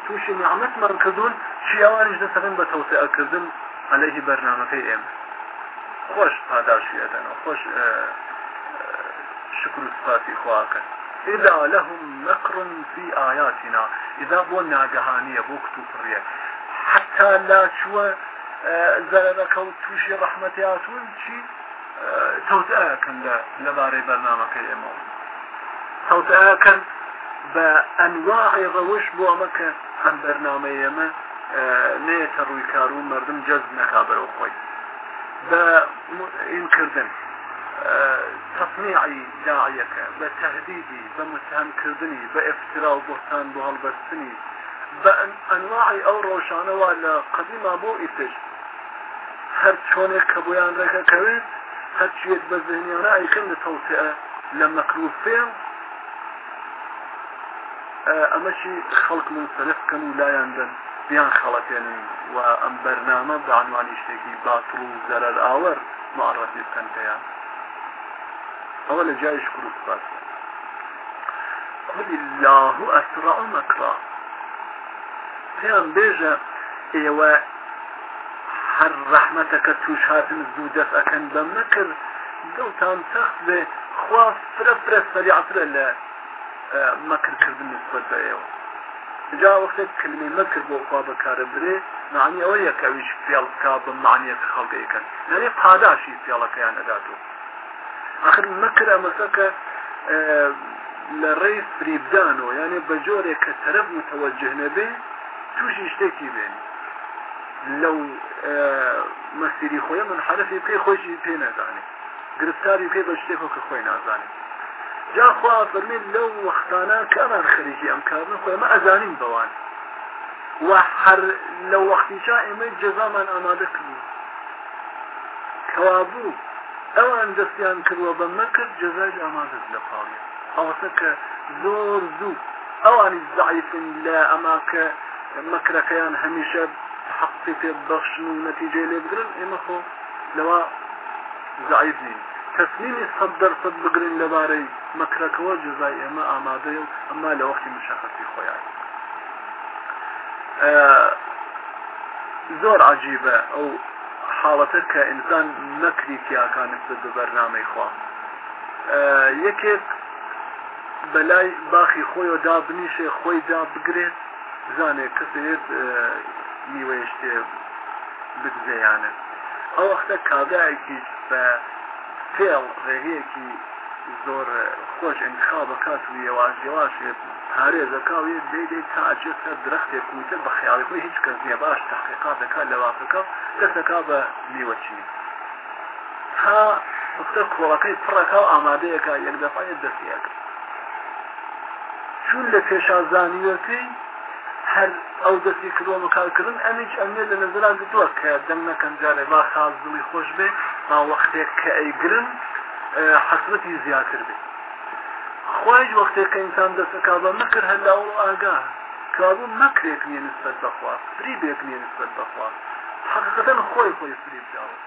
تووشی نعممەتمان کردوون چیاوانش دەسەرن بە تەوسعەکردن عليه بەرنامەکەی ئێمە خۆش پاداشی ئەدەنەوە خۆش شکر و سپاسی خواکەن إذا لهم مكر في آياتنا إذا بو ناجهانية بو كتوبرية حتى لا شو زررك وتوشي رحمتياتون شي تەوتەکەن لە لەبارەی بەرنمەکەی ئێمە تەوتەکەن بە ئەنواعی ڕەوش بۆ ئەمە کە ئەم بەرنمەی ئێمە نێتە ڕووی کار و مردم جەز نەکابەرەوە خۆی بە ئینکردن تصنيعي داعيك بتهديدي بمتهمكردني بإفتراء وبهتان بو هالبستني بأنواعي أو روشانة ولا قديمة بو إتش هر چونك كبويان ركا كويت هەرچێت بە ذهنیانە ئەیکەن لە تەوسعە لە مەکروف فێڵ ئەمەشی خەڵک منسەرفکەن و لایەن دەن بیان خەڵەتێنن و ئەم بەرنامە بە عنوانی شتێکی باتڵ و زەرەر ئاوەر معڕەتی بکەن پێیان ئەوە لە و قل الله أسرع مكرا پێیان بێژە ئێوە هەر ڕەحمەتەکە توش هاتن زوو دەست ئەەکەن بەم نەکرد دڵتان تەخت بێ خوا فرە فرە سەریعترە لە مەکردکردن نسبت بە ئێوە جا وەختێک کلمی مەکرد بۆ خوا بەکارە برێ معنی ئەوە یەکەویش فێڵ بکا بە معنیەکە خەڵگەیەکەن. لەێ پاداشی فێڵەکەیان ئەداتەوە آخر مەکر ئەمەسەکە لە ڕێی فریبدانەوە یعنی بە جۆرێک کە تەرەف متەوەجه نەبێ تووشی شتێکی بێنی. لەو مەسیری خۆی من حرفی پێی خۆشی پێ نازانێت گرفتاری پێ بە شتێک کە خۆی نازانێت جاخوا فەرمێت لەو وەختانە کەمان خەریکی ئەم کارن خۆیمە ئەزانین بەوان. و هەر لە وەختیشا ئێمە جەزامان ئامادە کردو کەوابوو ئەوان دەستیان کردوە بە مەکرد جەزای ئامادەست لە پاڵێ ئەوەسە کە زۆر زوو. ئەوانی زعیفن لە ئەما کە مەکرەکەیان هەمیشە حقی پێ بەخشن و نەتیجێ لێ بگرن ئێمە خۆ لەوە زعیب نین تەسمیمی سەد دەرسەد بگرن لەبارەی مەکرەکەەوە جزای ئێمە ئامادەیە و ئەمما لە وەختی مشەخەتی خۆیان زۆر عجیبە ئەو حاڵەتە کە ئینسان نەکری تیاکانت بە بەرنامەی خوا. یەکێک بەلای باخی خۆی و دا بنیشێ خۆی دا بگرێت بزانێت کەسێت نیوەی شتێ بدزەیانە ئەو وەختە کابراایکی بە فێڵ ڕێگەیەکی زۆر خۆش انتخاب بکات و ێوازیێواشێ پارێزەکەوێ دەیدەی تاجێ سەر درختێک کوتە بە خیاڵیەوەی هیچ کەس نیە باش تحقیقا دەکا لە وافەکە دەستەکە بە نیوەچنی تا وەختە کۆڵەکەی پڕەکە و ئامادەیەەکە یەک دەفاە دەستیەکە چون لە پێشازانیەکەی هەر ئەو دەستی کردوە کارکردن ئەمیش ئەمێ لە نظرا گتووە کە دەم نەکەن جارێ با خاز دڵی خۆش بێ با وەختێک کە ئەیگرن حسرەتی زیاتر بێ. خۆش وەختێک کە ئینسان دەستەکا بە مەکرد هەلا و ئاگا. کابوو مەکرێک نیە نسبت بەخوا فریبێک نیە نسبت بەخوا حقیقەتەن خۆی خۆی فریب داوە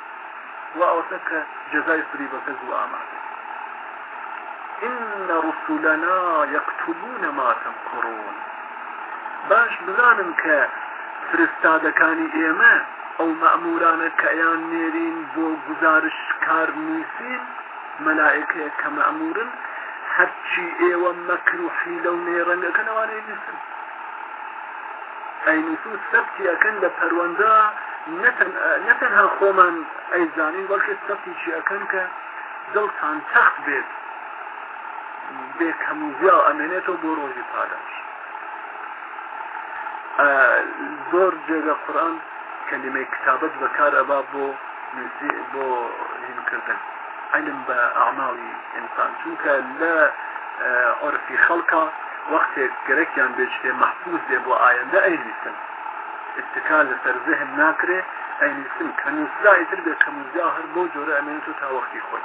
و ئەوسە کە جەزای فریبەکە زوو ئامادە. إن رسلنا يكتبون ما تمكرون. باش بزانم کە فرستادەکانی ئێمە ئەو مەمورانە کە ئەیان نێرین بۆ گزارش کار نووسین مەلائکەیە کە مەمورن هەرچی ئێوە مەکر و حیلە و نێڕەنگەکەنەوانەی نووسن. ئەی نووسن سەبتی ئەەکەن لە پەروەندە نەتەنها خۆمان ئەیزانین بەڵکە سەبتی چی ئەەکەن کە دڵتان تەخت بێت. بێ کەموزیا ئەمێنێتەوە بۆ ڕۆژی پاداش. زۆر جێگە قورآن کەلیمەی کتابەت بەکار ئەبا بۆ بۆ هینکردن. علم بە ئاماڵی ئینسان. چونکە لە عرفی خەڵکە وەختێک گەرەکیان بێشتێ محفوظ دێ بۆ ئایندە ئەینویسن اتکا لەسەر ذهن ناکرێ ئەینویسن کە نووسرا ئیتر بێ کەموزیا هەر بۆ جۆرە ئەمێنێت و تا وەختی خۆی.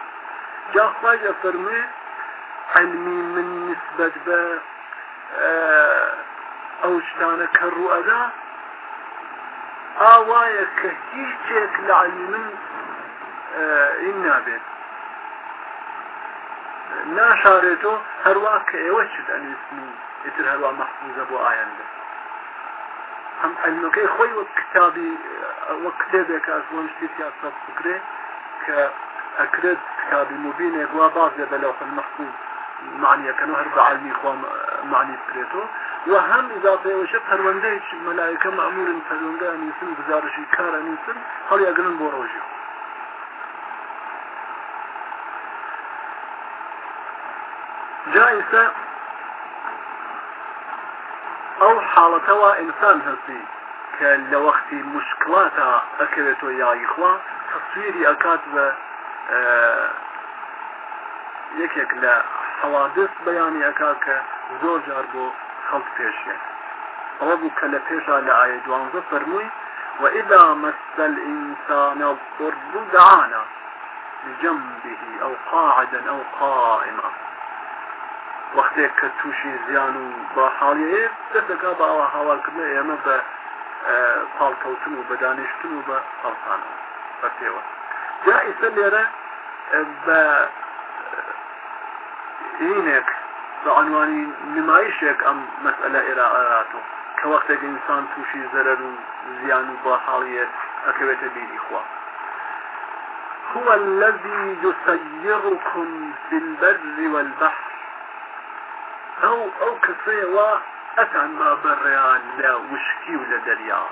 جاخواج ئەفەرمێ علمی من نسبت بە ئەو شتانە کە ڕوئەدا ئاوایە کە هیچێک لە علمی من این نابێت. ناشارێتەوە هەروە کە ئێوە چ ئەنووسنی ئتر هەروە مەحفوزە بۆ ئاەندە هەم علمەکەی خۆی وەک کتابی وەک کتێبێک ئەزۆن شتی سەب بکرێ کە ئەکرێت کتابی مبینێک وا بازێ بە لەوح المەحفوظ معنیەکەن و هەر بە علمی خۆ معنی بکرێتەوە وهم إضافة وش پروندهش ملائكة مأمور پرونده انيسن گزارش کار انيسن هل يگرن بوروجي جائزة او حالتوا انسان هستي کە لە وەختی مشکلاتە ئەکەوێتەوە یاریخوا تەسویری ئەکات بە یەکێک لە حوادث بەیانی ئەکات کە زۆر جار بۆ بوو کە لە پێشا لە ئاە دوانزە فەرمووی وإذا مس الإنسان الضر دعانا لجنبه أو قاعدا أو قائما. وەختێک کە تووشی زیان و با حاڵەیە دەستەکە باوە هاواکردن ئێمە بە پاڵکەوتن و بە دانیشتن و بە عنوانی نمایشێک ئەم مەسئلە ئێراعاتۆ کە وەختێک ئینسان تووشی زەرەر و زیان و با حاڵیت ئەکەوێتە هو الذي يسيركم في البر والبحر. ئەو ئەو کەسەیەوە ئەتان با بەڕێیان لە وشکی و لە دەریا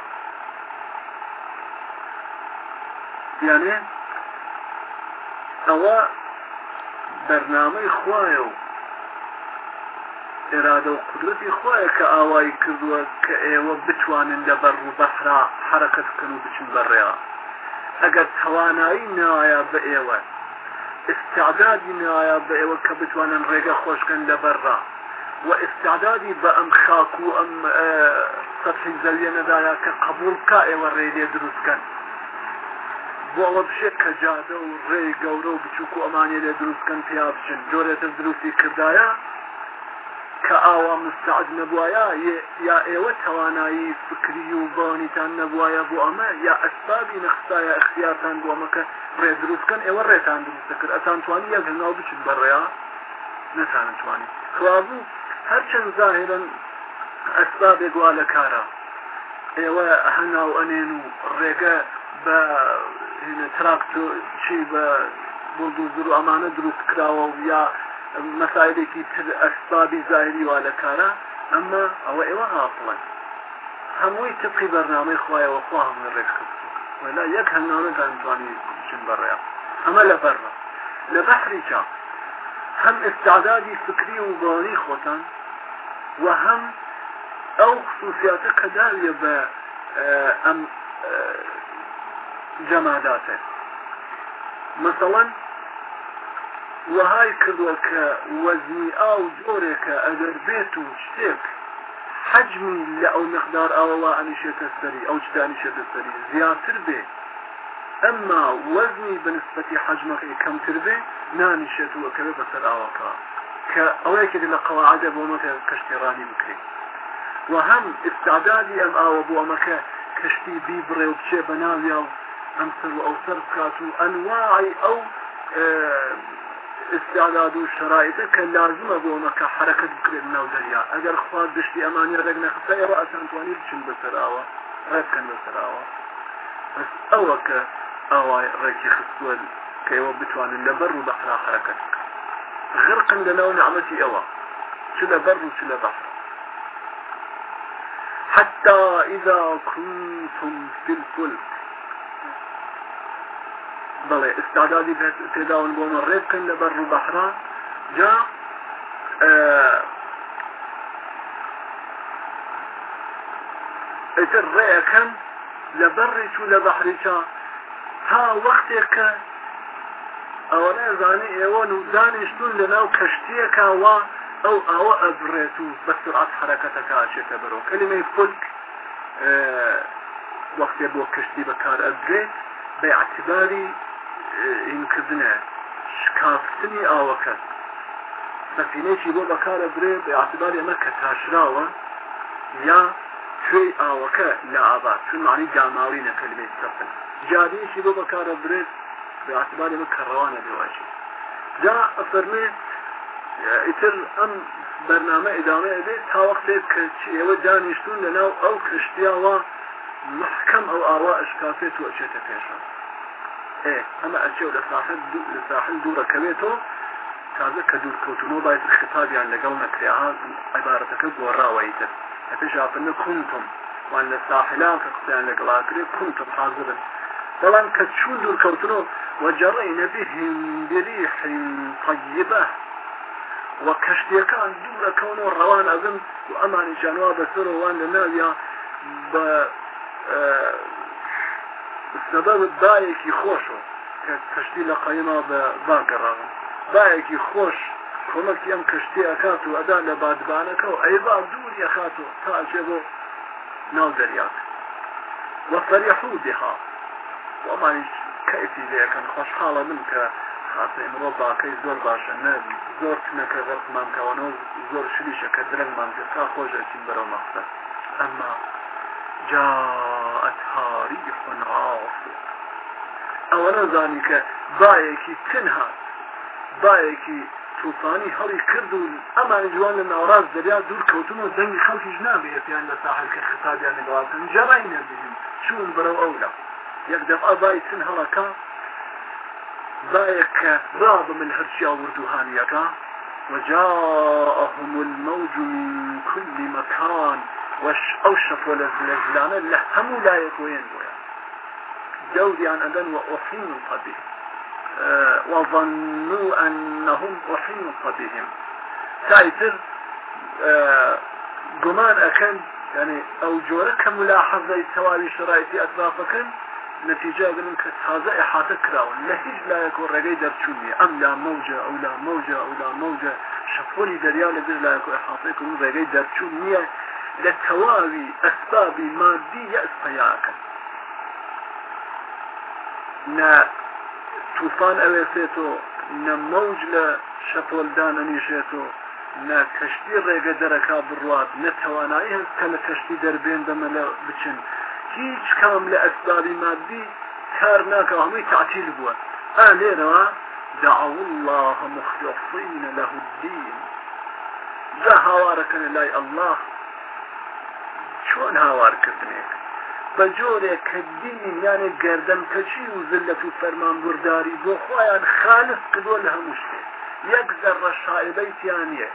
یانێ ئەوە بەرنامەی ئێرادە و قدرەتی خوایە کە ئاوایی کردووە کە ئێوە بتوانن لە بەر و بەحرا حرەکەت بکەن و بچن بەڕێیا ئەگەر توانایی نایە بە ئێوە استعدادی نایە بە ئێوە کە بتوانن ڕێگە خۆشکن لە بەرڕا واستعدادي بأم خاكو أم آه، سطح الزاوية ندايا كقبول كائي والريلي دروس كان بۆ ئەوە بشێت کە جادە و ڕێی گەورە و بچووک و ئەمانی لێ دروستکەن پیا بچن. جۆرێتە دروستی کردایە کە ئاوا مستعد نەبووایە یا ئێوە توانایی فکری و بانیتان نەبووایە بۆ ئەمە یا ئەسبابی نەخستایە اختیارتان بۆ ئەمەکە ڕێ دروستکەن ئێوە ڕێتان دروستە کرد ئەتان توانی یەک هەناو بچن بەڕێیا نەتانن توانی. خوابوو هەرچەند ظاهرن ئەسبابێک وا لە کارە ئێوە هەنا و ئەنێن و ڕێگە بە تراکتۆ چی بە بڵدوزر و ئەمانە دروست کراوە یا مەسایلێکی تر ئەسبابی ظاهری وا لە کارە ئەمە ئەوە ئێوە هاڵن هەمووی تقی بەرنامەی خوایەوە خوا هەموو ڕێککرد ولا یەک هەنگامە دانتوانی چن بەڕێ ئەمە لە بەرە لە بەحری چا هەم استعدادی فکری و بانی خۆتان و هەم ئەو خصوصیاتە کە داویە بە ئەم جەماداتە مثلەن وهای کردووە کە وەزنی ئاو جۆرێکە ئەگەر بێت و شتێک حجمی لە ئەو مقدار ئاوەوا ئەنیشێتە سەری ئەو چدانیشێتە سەری زیاتر بێ ئەمما وەزنی بنسبەتی حجمەکەی کەمتر بێ نانیشێتوەکەوێ بەسەر ئاوەکە کە ئەوەیەکی لە قەواعدە بۆ مەکە کەشتێڕانی بکرێت و هەم استعدادی ئەم ئاوە بۆ ئەمەکە کەشتی بی بڕێ و بچێ بە ناویا و ئەم سەر و ئەو سەر بکات و ئەنواعی ئەو استعداد و شرائطە کە لازمە بۆ ئەمەکە حرەکەت بکرێت ناو دەریا ئەگەر خوا گشتی ئەمانی ڕێک نەخسە ئێوە ئەسانتوانی بچن بەسەراوە ڕێبکەن بەسەراوە بەس ئەوە کە ئاوای ڕێکی خستووە ئێوە بتوانن لە بەر و بەحرا حرەکەت غرقن لەناو نعمەتی ئەوە چ لە بەر و چ لە بەحر حتى إذا كنتم في الفلك بەڵێ استعدادی پێداون بۆمە ڕێبکەن لە بەر و بەحرا جا ئەتر ڕێەکەن لە بەڕێک و لە بەحریچە تا وەختێک کە ئەوە نێزانی ئێوەن و دانیشتون لە ناو کەشتیەکەوە ئەو ئەوە ئەبرێت و بە سرعات حرەکەتەکە ئاچێتە بەرەوە کلمەی فولک وەختێ بۆ کەشتی بەکار ئەبرێت بە اعتباری هینکردنە شکافتنی ئاوەکە. سەفینێکی بۆ بەکارە برێ بە اعتباری ئەمە کە تاشراوە یا توێی ئاوەکە لە ئابات چون معنی داماوی نەکەلمێت سەفن. جادەیەکی بۆ بەکارە برێت بە اعتباری ئەمە کەڕەوانە بێواجی جا ئەفەرمێ ئیتر ئەم بەرنامە ئدامە بێت تا وەختێک کە ئێوە دانیشتون لەناو ئەو کشتیاوە محکەم ئەو ئاوا ئەشکافێت و ئەچێتە پێشان ئەمە ئەچێ لە ساحل لە ساحل دوورەکەوێتەوە تازە کە دوورکەوتنەوە باید خطابیان لەگەڵ نەکرێها عیبارەتەکە گۆڕاوەیتر ئەپێش ئاپنە کونتم وأن لە ساحلان کە قسەیان لەگەڵاکرێ کونتم حاضرن بەڵام کە چوون دوورکەوتنەوە وەجەڕین بهم بريح طيبة وكشتيكان دورة كونه روان أظن وأماني جانوا بسروا ناویە بە سبب باەکی خۆشە کە کەشتی لە قەیما بە باگەڕاون باەکی خۆش کۆمەکی ئەم کەشتی ئەکات و ئەدا لە بادبانەکە و ئەیبا دووری ئەخات و تا ئەچێ بۆ ناو دەریات وەفەریحو بها وەمانی کەیفی لەکەن خۆشحاڵە من کە خاصە ئمڕۆ باکەی زۆر باشە نە زۆر تنەکە غەرمانکەوەنەوە زۆر شریشە کە درەنگمان تا خۆشەچین بەرەو مەقصد ئەمما جاءتها ريح عاصف. نەزانی کە باەکی تنها. باەکی تووفانی هەڵی کرد و ئەمان جوان لە ناوڕاز دەریا دوور کەوتن و دەنگی خەڵکیش نابێتیان لە ساحل کە خطابیان لەگەڵاتن جەڕای نەبیهم چوون بەرەو ئەولا یەک دەفعا بای تن هەڵەکە ڕاب من هەرچیا وردوهانیەکە وجاءهم الموج من كل مكان وش أوشف ولا زلزلانة لهم لا يكوين دوري عن أدن وأحيط بهم أه وظنوا أنهم أحيط بهم تايتر أه قمان أكن يعني أو جورك ملاحظة توالي شرائطي أطرافك نتيجة من كتازة إحاطة كراون. لهيج لا يكون رقي درچوني أم لا موجة أو لا موجة أو لا موجة. شفوني دريال لا يكون إحاطة يكون لتواوي أسباب مادية أسفياكا نا توفان أويسيتو نا موج لشفولدان أنيشيتو نا كشتي ريقا دركا برواد نتوانائي هز كلا كشتي دربين دملا بچن. هیچ کام لە ئەسبابی مادی کار ناکە هەمووی تعتیل بووە دعوا الله مخلصين له الدين جا هاوارەکەن لای الله. چۆن هاوارکردنێک؟ بە جۆرێک کە دینی یانێ گەردەن کەچی و زلت و فەرمان برداری بۆ خۆیان خالف کردووە لە هەموو شتێک. یەک زەڕە شایبەیتیانە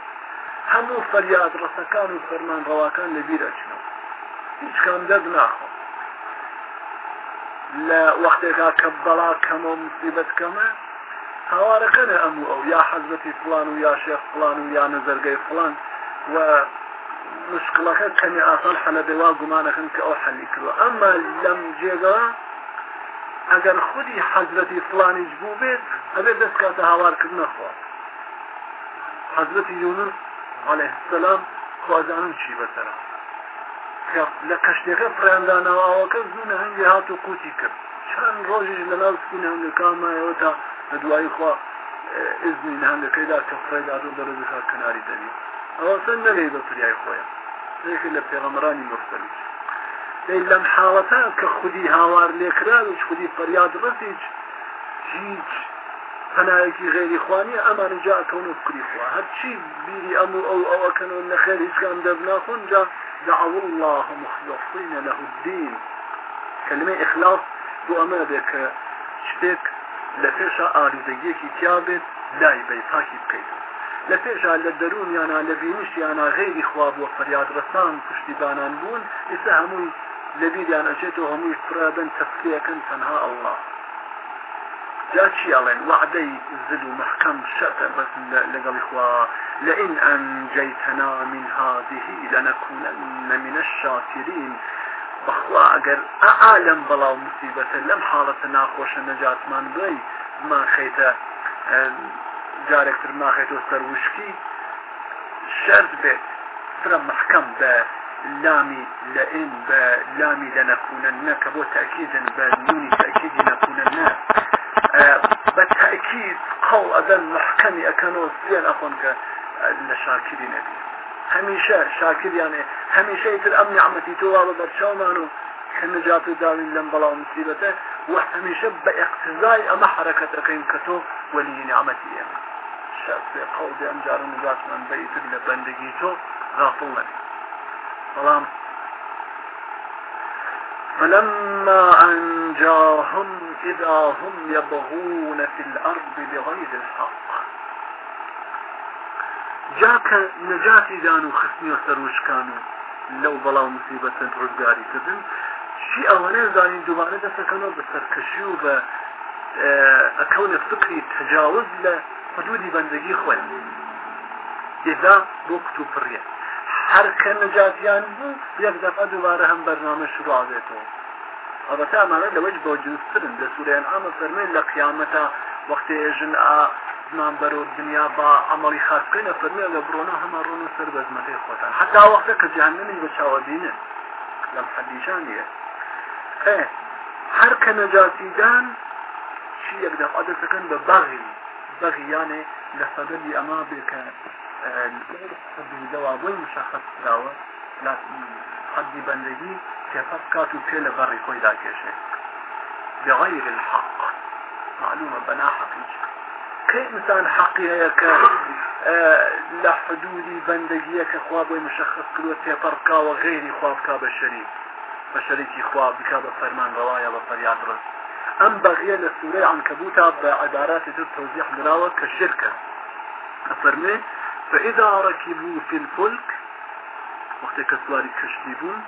هەموو فەریاد ڕسەکان و فەرمان ڕەواکان لەبیر ئەچنەوە هیچ کام دەست ناخۆ. لە وەختێکا کە بەڵا کەمە و مصیبەت کەمە هاوارەکەنە ئەموو ئەو یا حەزبەتی فلان و یا شێخ فلان و یا نەزەرگەی فلان و مشکلەکە کەمی ئاسان حەلە دەوا گومانەکەن کە ئەو حەلی کردوە ئەمما لەم جێگا ئەگەر خودی حەزرەتی فلانیش بوو بێت ئەبێ دەست کاتە هاوارکرد نەخوا. حەزرەتی یونس عليه السلام خوازانم چی بەسەرە لە کەشتێکە فریاندانەوەکە زوونە هەنگی هات و قوتی کرد. چەند ڕۆژیش لە ناو سکوونە هەنگەکانمایەوە تا لە دوایی خوا ئزنی هەنگەکەیدا کە فڕێدا و دەرەزەکە کناری دەبی. ئەوە سند نەبێ بە فریای خۆیان یەکە لە پێغەمەرانی مرسەلی دەی لەم حاڵەتە کە خودی هاوار لێکرا و خودی فەریاد ڕسیج هیچ پەنایەکی غێری خوانی ئەمان جا ئەکەون و بکری خوا هەرچی بیری ئەموو ئەو ئەوەکەنەوە نەخێر هیچکان دەبناخۆن جا دعوا الله مخلصين له الدين. كلمة إخلاص بو أما بك شتك لە پێشە ئالودەگیەکی تیابێت لای بەی پاکی لە پێشا لە دەرونیانە لە بینیشیانە غێری خواب وە فەریاد ڕسان پشتیبانان بوون. ئێستا هەمووی لەبیریان ئەچێتەوە هەمووی فرابن تەفکیەکەن تەنها ئەوڵە جاچی ئەڵێن؟ وعدەی زل و محکەم شەتە بەس لەگەڵی خوا. لئن ئەنجەیتەنا من هذه لنكونن من الشاكرين بەخوا ئەگەر ئالم بەڵاو مسیبەتە لەم حاڵەتە ناخۆشە نەجاتمان بڵی ما خەیتە جارێکتر ناخێتەوە سەر وشکی شرد بێت فرە محکەم بە لامی لئن بە لامی لنەکوونەنە کە بۆ تأکیدن بە نونی تأکیدی نەکوونەنە بەتأكيد قەڵ ئەدەن محکەمی ئەەکەنەوە سێن ئەخۆن کە لە شاکری نەبی. هەمیشە شاکریانێ هەمیشەی تر ئەم نعمەتی تۆوا بە بەرچاومان و کە نجات و داوین لەم بەڵاو مسیبەتە و هەمیشە بە اقتزای ئەمە حرەکەتەکەین کە تۆ وەلی نعمەتی ئێمە شەفێ قەڵ ئەم جارە نجاتمان بەیتر لە بەندگی تۆ غافڵ نەبی بەڵام فلما أنجاهم إذا هم يبغون في الأرض بغير الحق. جاك نجاتي دانو خسني وسروش كانوا لو بلاو مصيبة رزقاري كذن چی ئەوەنە زانین دووبارە دەسەکەنەوە بە سەرکەشی و بە ئەکەونە فکری تەجاوز لە حدودی بەندگی خوێن ئێدا بۆ قوت و پڕە هەرکە نەجاتیان بوو یەک دەفع دووبارە هەم بەرنامە شروع بێتەوە ئەبەتا ئەمانە لەوەش بۆ جنسترن لە سوورەیان ئامە فەرمێن لە قیامەتە وەختی ێژن ئا زمان بەرەو دنیا با ئەمەڵی خاستکەی لە فەرمێ لە برۆنا هەمە ڕۆن سەر بەزمەکەی خۆتان. حتا وەختە کە جیهنمی بە چاوەبینن لەم حەدیشانە نیە هەر کە نەجاتیدان چی یەک دەفع دەسەکەن بە بەغی بەغیانێ لە سەدەبی ئەما بێکە دەوا بۆی مشخص کراوە حدی بەندگی کێفەت کات و پێ لە بەڕی خۆی داکێشێ بغير الحق. معلومة بنا حقيقة كيف إنسان حقيقة ك لە حدودی بەندگیەکە خوا بۆی مشخص کردوە تێپەڕکا و غێری خوابکا بە شەریک بە شەریکی خوا بکا بە فەرمان ڕواایە بە فەریاد ڕست ئەم بەغیە لە سوورەی عنکەبوتا شرکە. ئەفەرمێ فإذا ركبوا في الفلك وقت كسواري كشتيبون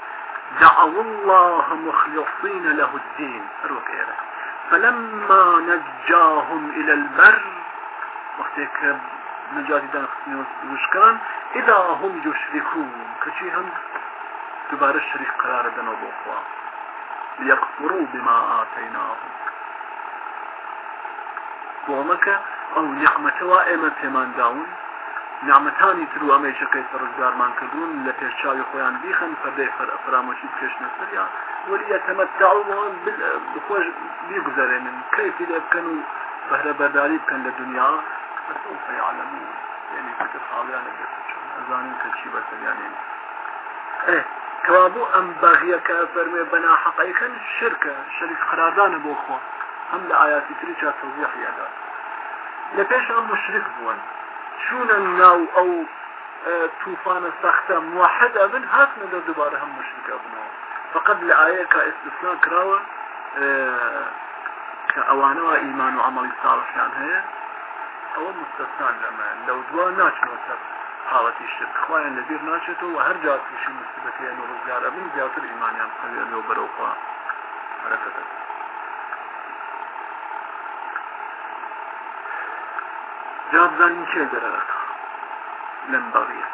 دعوا الله مخلصين له الدين روكيرا فلما نجاهم إلى البر وقت نجات دان وشكان إذا هم يشركون. كشي هم دوبارە شریک قرارە دەنەوە بۆ خوا. یەقفروا بما ئاتەیناهم بۆمەکە ئەو نعمەتەوە ئێمە پێمانداون نعمەتانی تر و ئەمەیشەکەی سەرزگارمان کردوون لە پێشچاوی خۆیان بیخن پەردەی فەرامۆشی بکەشنە سەریان وەریەتەمەداوەوە بخۆش بیگوزارێنن کەیفی لێ بکەن و بەهرەبەرداری بکەن لە دنیا فەیعالەمون یعنی فکر خاڵیان لە ئەزانین کە چی بەسەریانێن کەوابوو ئەم بەغیەکە فەرمێ بەنا حەقەکەن شرکە شەریک قراردانە بۆ خۆ هەم لە ئاياتی تری چا تەوزیحیادا لە پێش ئەم مشرک بوون. چونە ناو ئەو توفانە سەختە موحد ئەبن هاتنە دە دوبارە هەم مشرکە بنەوە فقط لە ئاەکە ئێستسنا کراوە کە ئەوانەوە ئیمان و عملی ساڵشیان هەیە ئەوە مستەسان لەمە لەو دوا ناچنەوە سەر حاڵەتی شت. خوایان لەبیر ناچێتەوە و هەر جات تووشی مستبەتیان و ڕزگار ئەبن زیاتر ئیمانیان قەوێ لەو بەرەوخوا حرەکەتە جابزانین چێ دەرەکە لەم بەغیە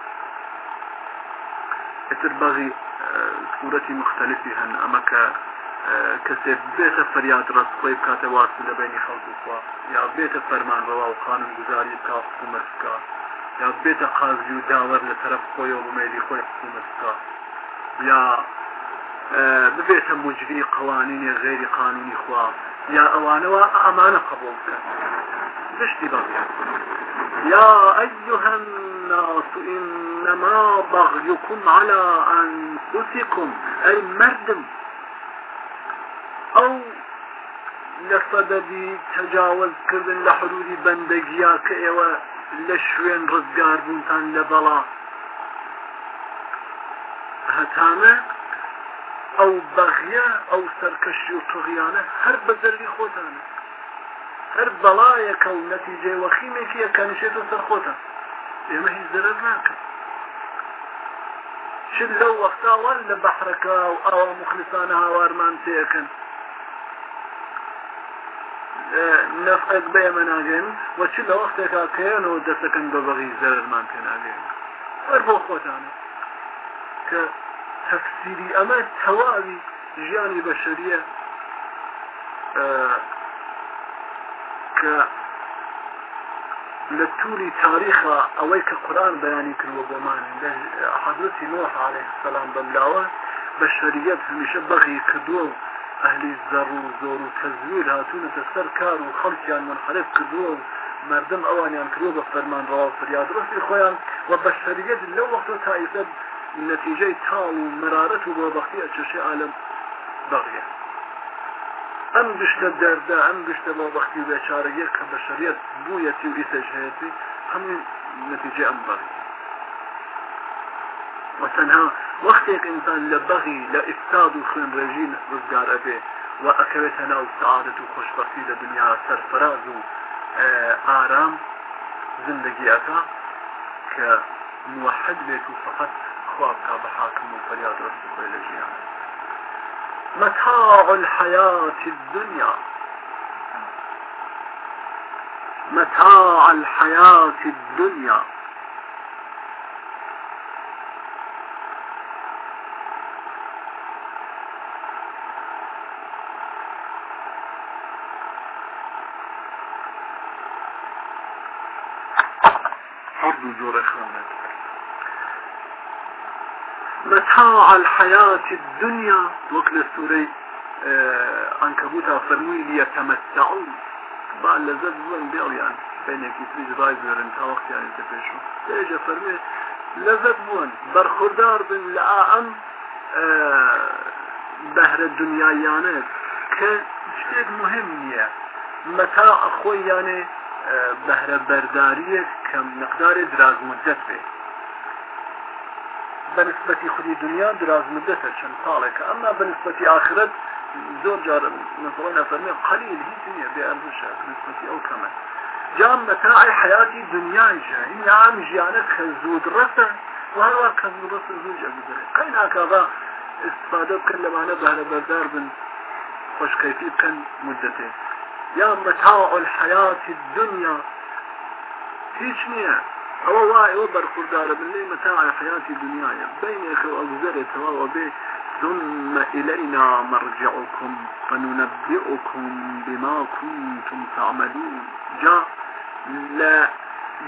ئتر بەغی سوورەتی مختلفی هەن. ئەمەکە کەسێ بێتە فەریاد ڕستخۆی بکاتە واسی لە بینی خەڵکوخوا یا بێتە فەرمان ڕەوا و خانم گوزاری بکە حکوومەت بکە یا بێتە قازی و داوەەر لە طرف خۆی و بمێری خۆی حکوومەت بکە یا ببێتە مجری قوانینی غێری قانونی خوا یا ئەوانەوە ئەمانە قبول بکەن بشتي بغي يا أيها الناس إنما بغيكم على أنفسكم أي مردم أو لصددي تجاوز كردن لحدود بندقيا كأيوة لشوين رزقار بنتان لبلا هتامه ئەو بەغیە ئەو سەرکەشی و تغیانە هەر بەزەری خۆتانە. هەر بەڵایەکە و نەتیجێ وەخیمێکیە کەنیشێت و سەرخۆتە ئێمە هیچ زەرەر ناکەن شت لەو وەختاوان لە بەحرەکە و ئاوا مخلسانە هاوارمان تێەکەن نفعت بێ مناگەن وەچ لە وەختێکا کەێنەوە دەستەکەن بە بەغی زەرمان پێناگەن هەر بۆ خۆتانە کە تەفسیری ئەمە تەواوی ژیانی بەشریە کە لە تولی تاریخە ئەوەی کە قورآن بەیانی کردوە بۆمان حەزرەتی نوح عليه السلام بەملاوە بە شەریەت هەمیشە بەغی کردووە ئەهلی زەڕ و زۆر و تەزویر هاتوونەتە سەر کار و خەڵکیان منحرف و مردم ئەوانیان کردووە بە فەرمان ڕاو فریادڕستی خۆیان و بە شەریەت لەو وەختە تایفە نتیجەی تاڵ و مرارەت و بۆ بەختی ئەچەشی عالم بەغیە ئەم گشتە دەردا ئەم گشتە بۆ بەختی و بێچارەیە کە بە شەریەت بوویەتی و ئەم بەغی وتەنها وەختێک ئینسان لە بەغی لە ئفتاد و خوێن ڕێژین ڕزگار ئەبێ و ئەکەوێتە ناو سعادت و خۆشببختی لە دنیا سەرفراز و ئارام زندگی ئەکا کە موحد بێت و فقط خواب کا بحاكم وفرياد ربك إلى جيان متاع الحياة الدنيا متاع الحياة الدنيا جور إخوانك متاع الحياة الدنيا. وكل سوري عنكبوتا فرموي ليتمتعون با لذت بوان بيو يعني بينك يتريد رأي بيرن تا وقت يعني تفشو. تيجا فرمي لذت بوان برخوردار بن لآم بهر الدنيا يعني. كشتيك مهم نية متاع أخوي يعني بهر بردارية كم مقدار دراز مدت به بنسبة خودی دنیا دراز مدته چند ساله که. اما بنسبة آخرت زور جار مثلا نفرمي قليل هي دنيا بأرزشها بنسبة أو كمان جام متاع حياتي دنيا جاهين عام جيانك خزود رسا وهذا خزود رسا زوج أبدالي قين هكذا استفادة بكن لمعنى بهلا بردار بن. خوش كيفي بكن مدته يا متاع الحياة الدنيا. هيش نية ئەوە وای ئەوە بەرخوردارە بن لێ متاع حياة دنیاە بینێک ئەو گوزارێتەوە بێ ثم إلينا مرجعكم فننبئكم بما كنتم تعملون. جا لا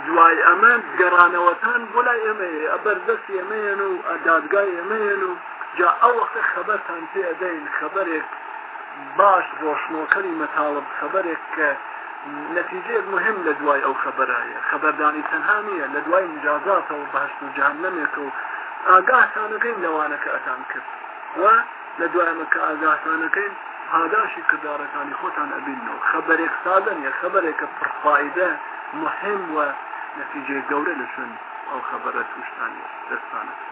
دوای ئەمە گەڕانەوەتان بۆ لای ئێمەیە ئەبەردەست ئێمەیەن و ئەدادگای ئێمەیەن و جا ئەو وەختە خەبەرتان پێ ئەدەین باش ڕۆشنۆکەری مەتاڵب خەبەرێک کە نتیجه مهم لە دوای ئەو خەبەرایە. خەبەردانی تەنها نییە لە دوای مجازاتەوە بەهشت و جهنمێک و ئاگاهتانەکەین لەوانەکە ئەتان کرد و لە دوایمەکە ئاگاهتانەکەین پاداشی کردارەکانی خۆتان ئەبینەوە. خەبەرێک سادن یە خەبەرێکە پرفاایدە مهم و نتیجێ گەورە لە چون ئەو خەبەرە توشتانی دەستانەکە.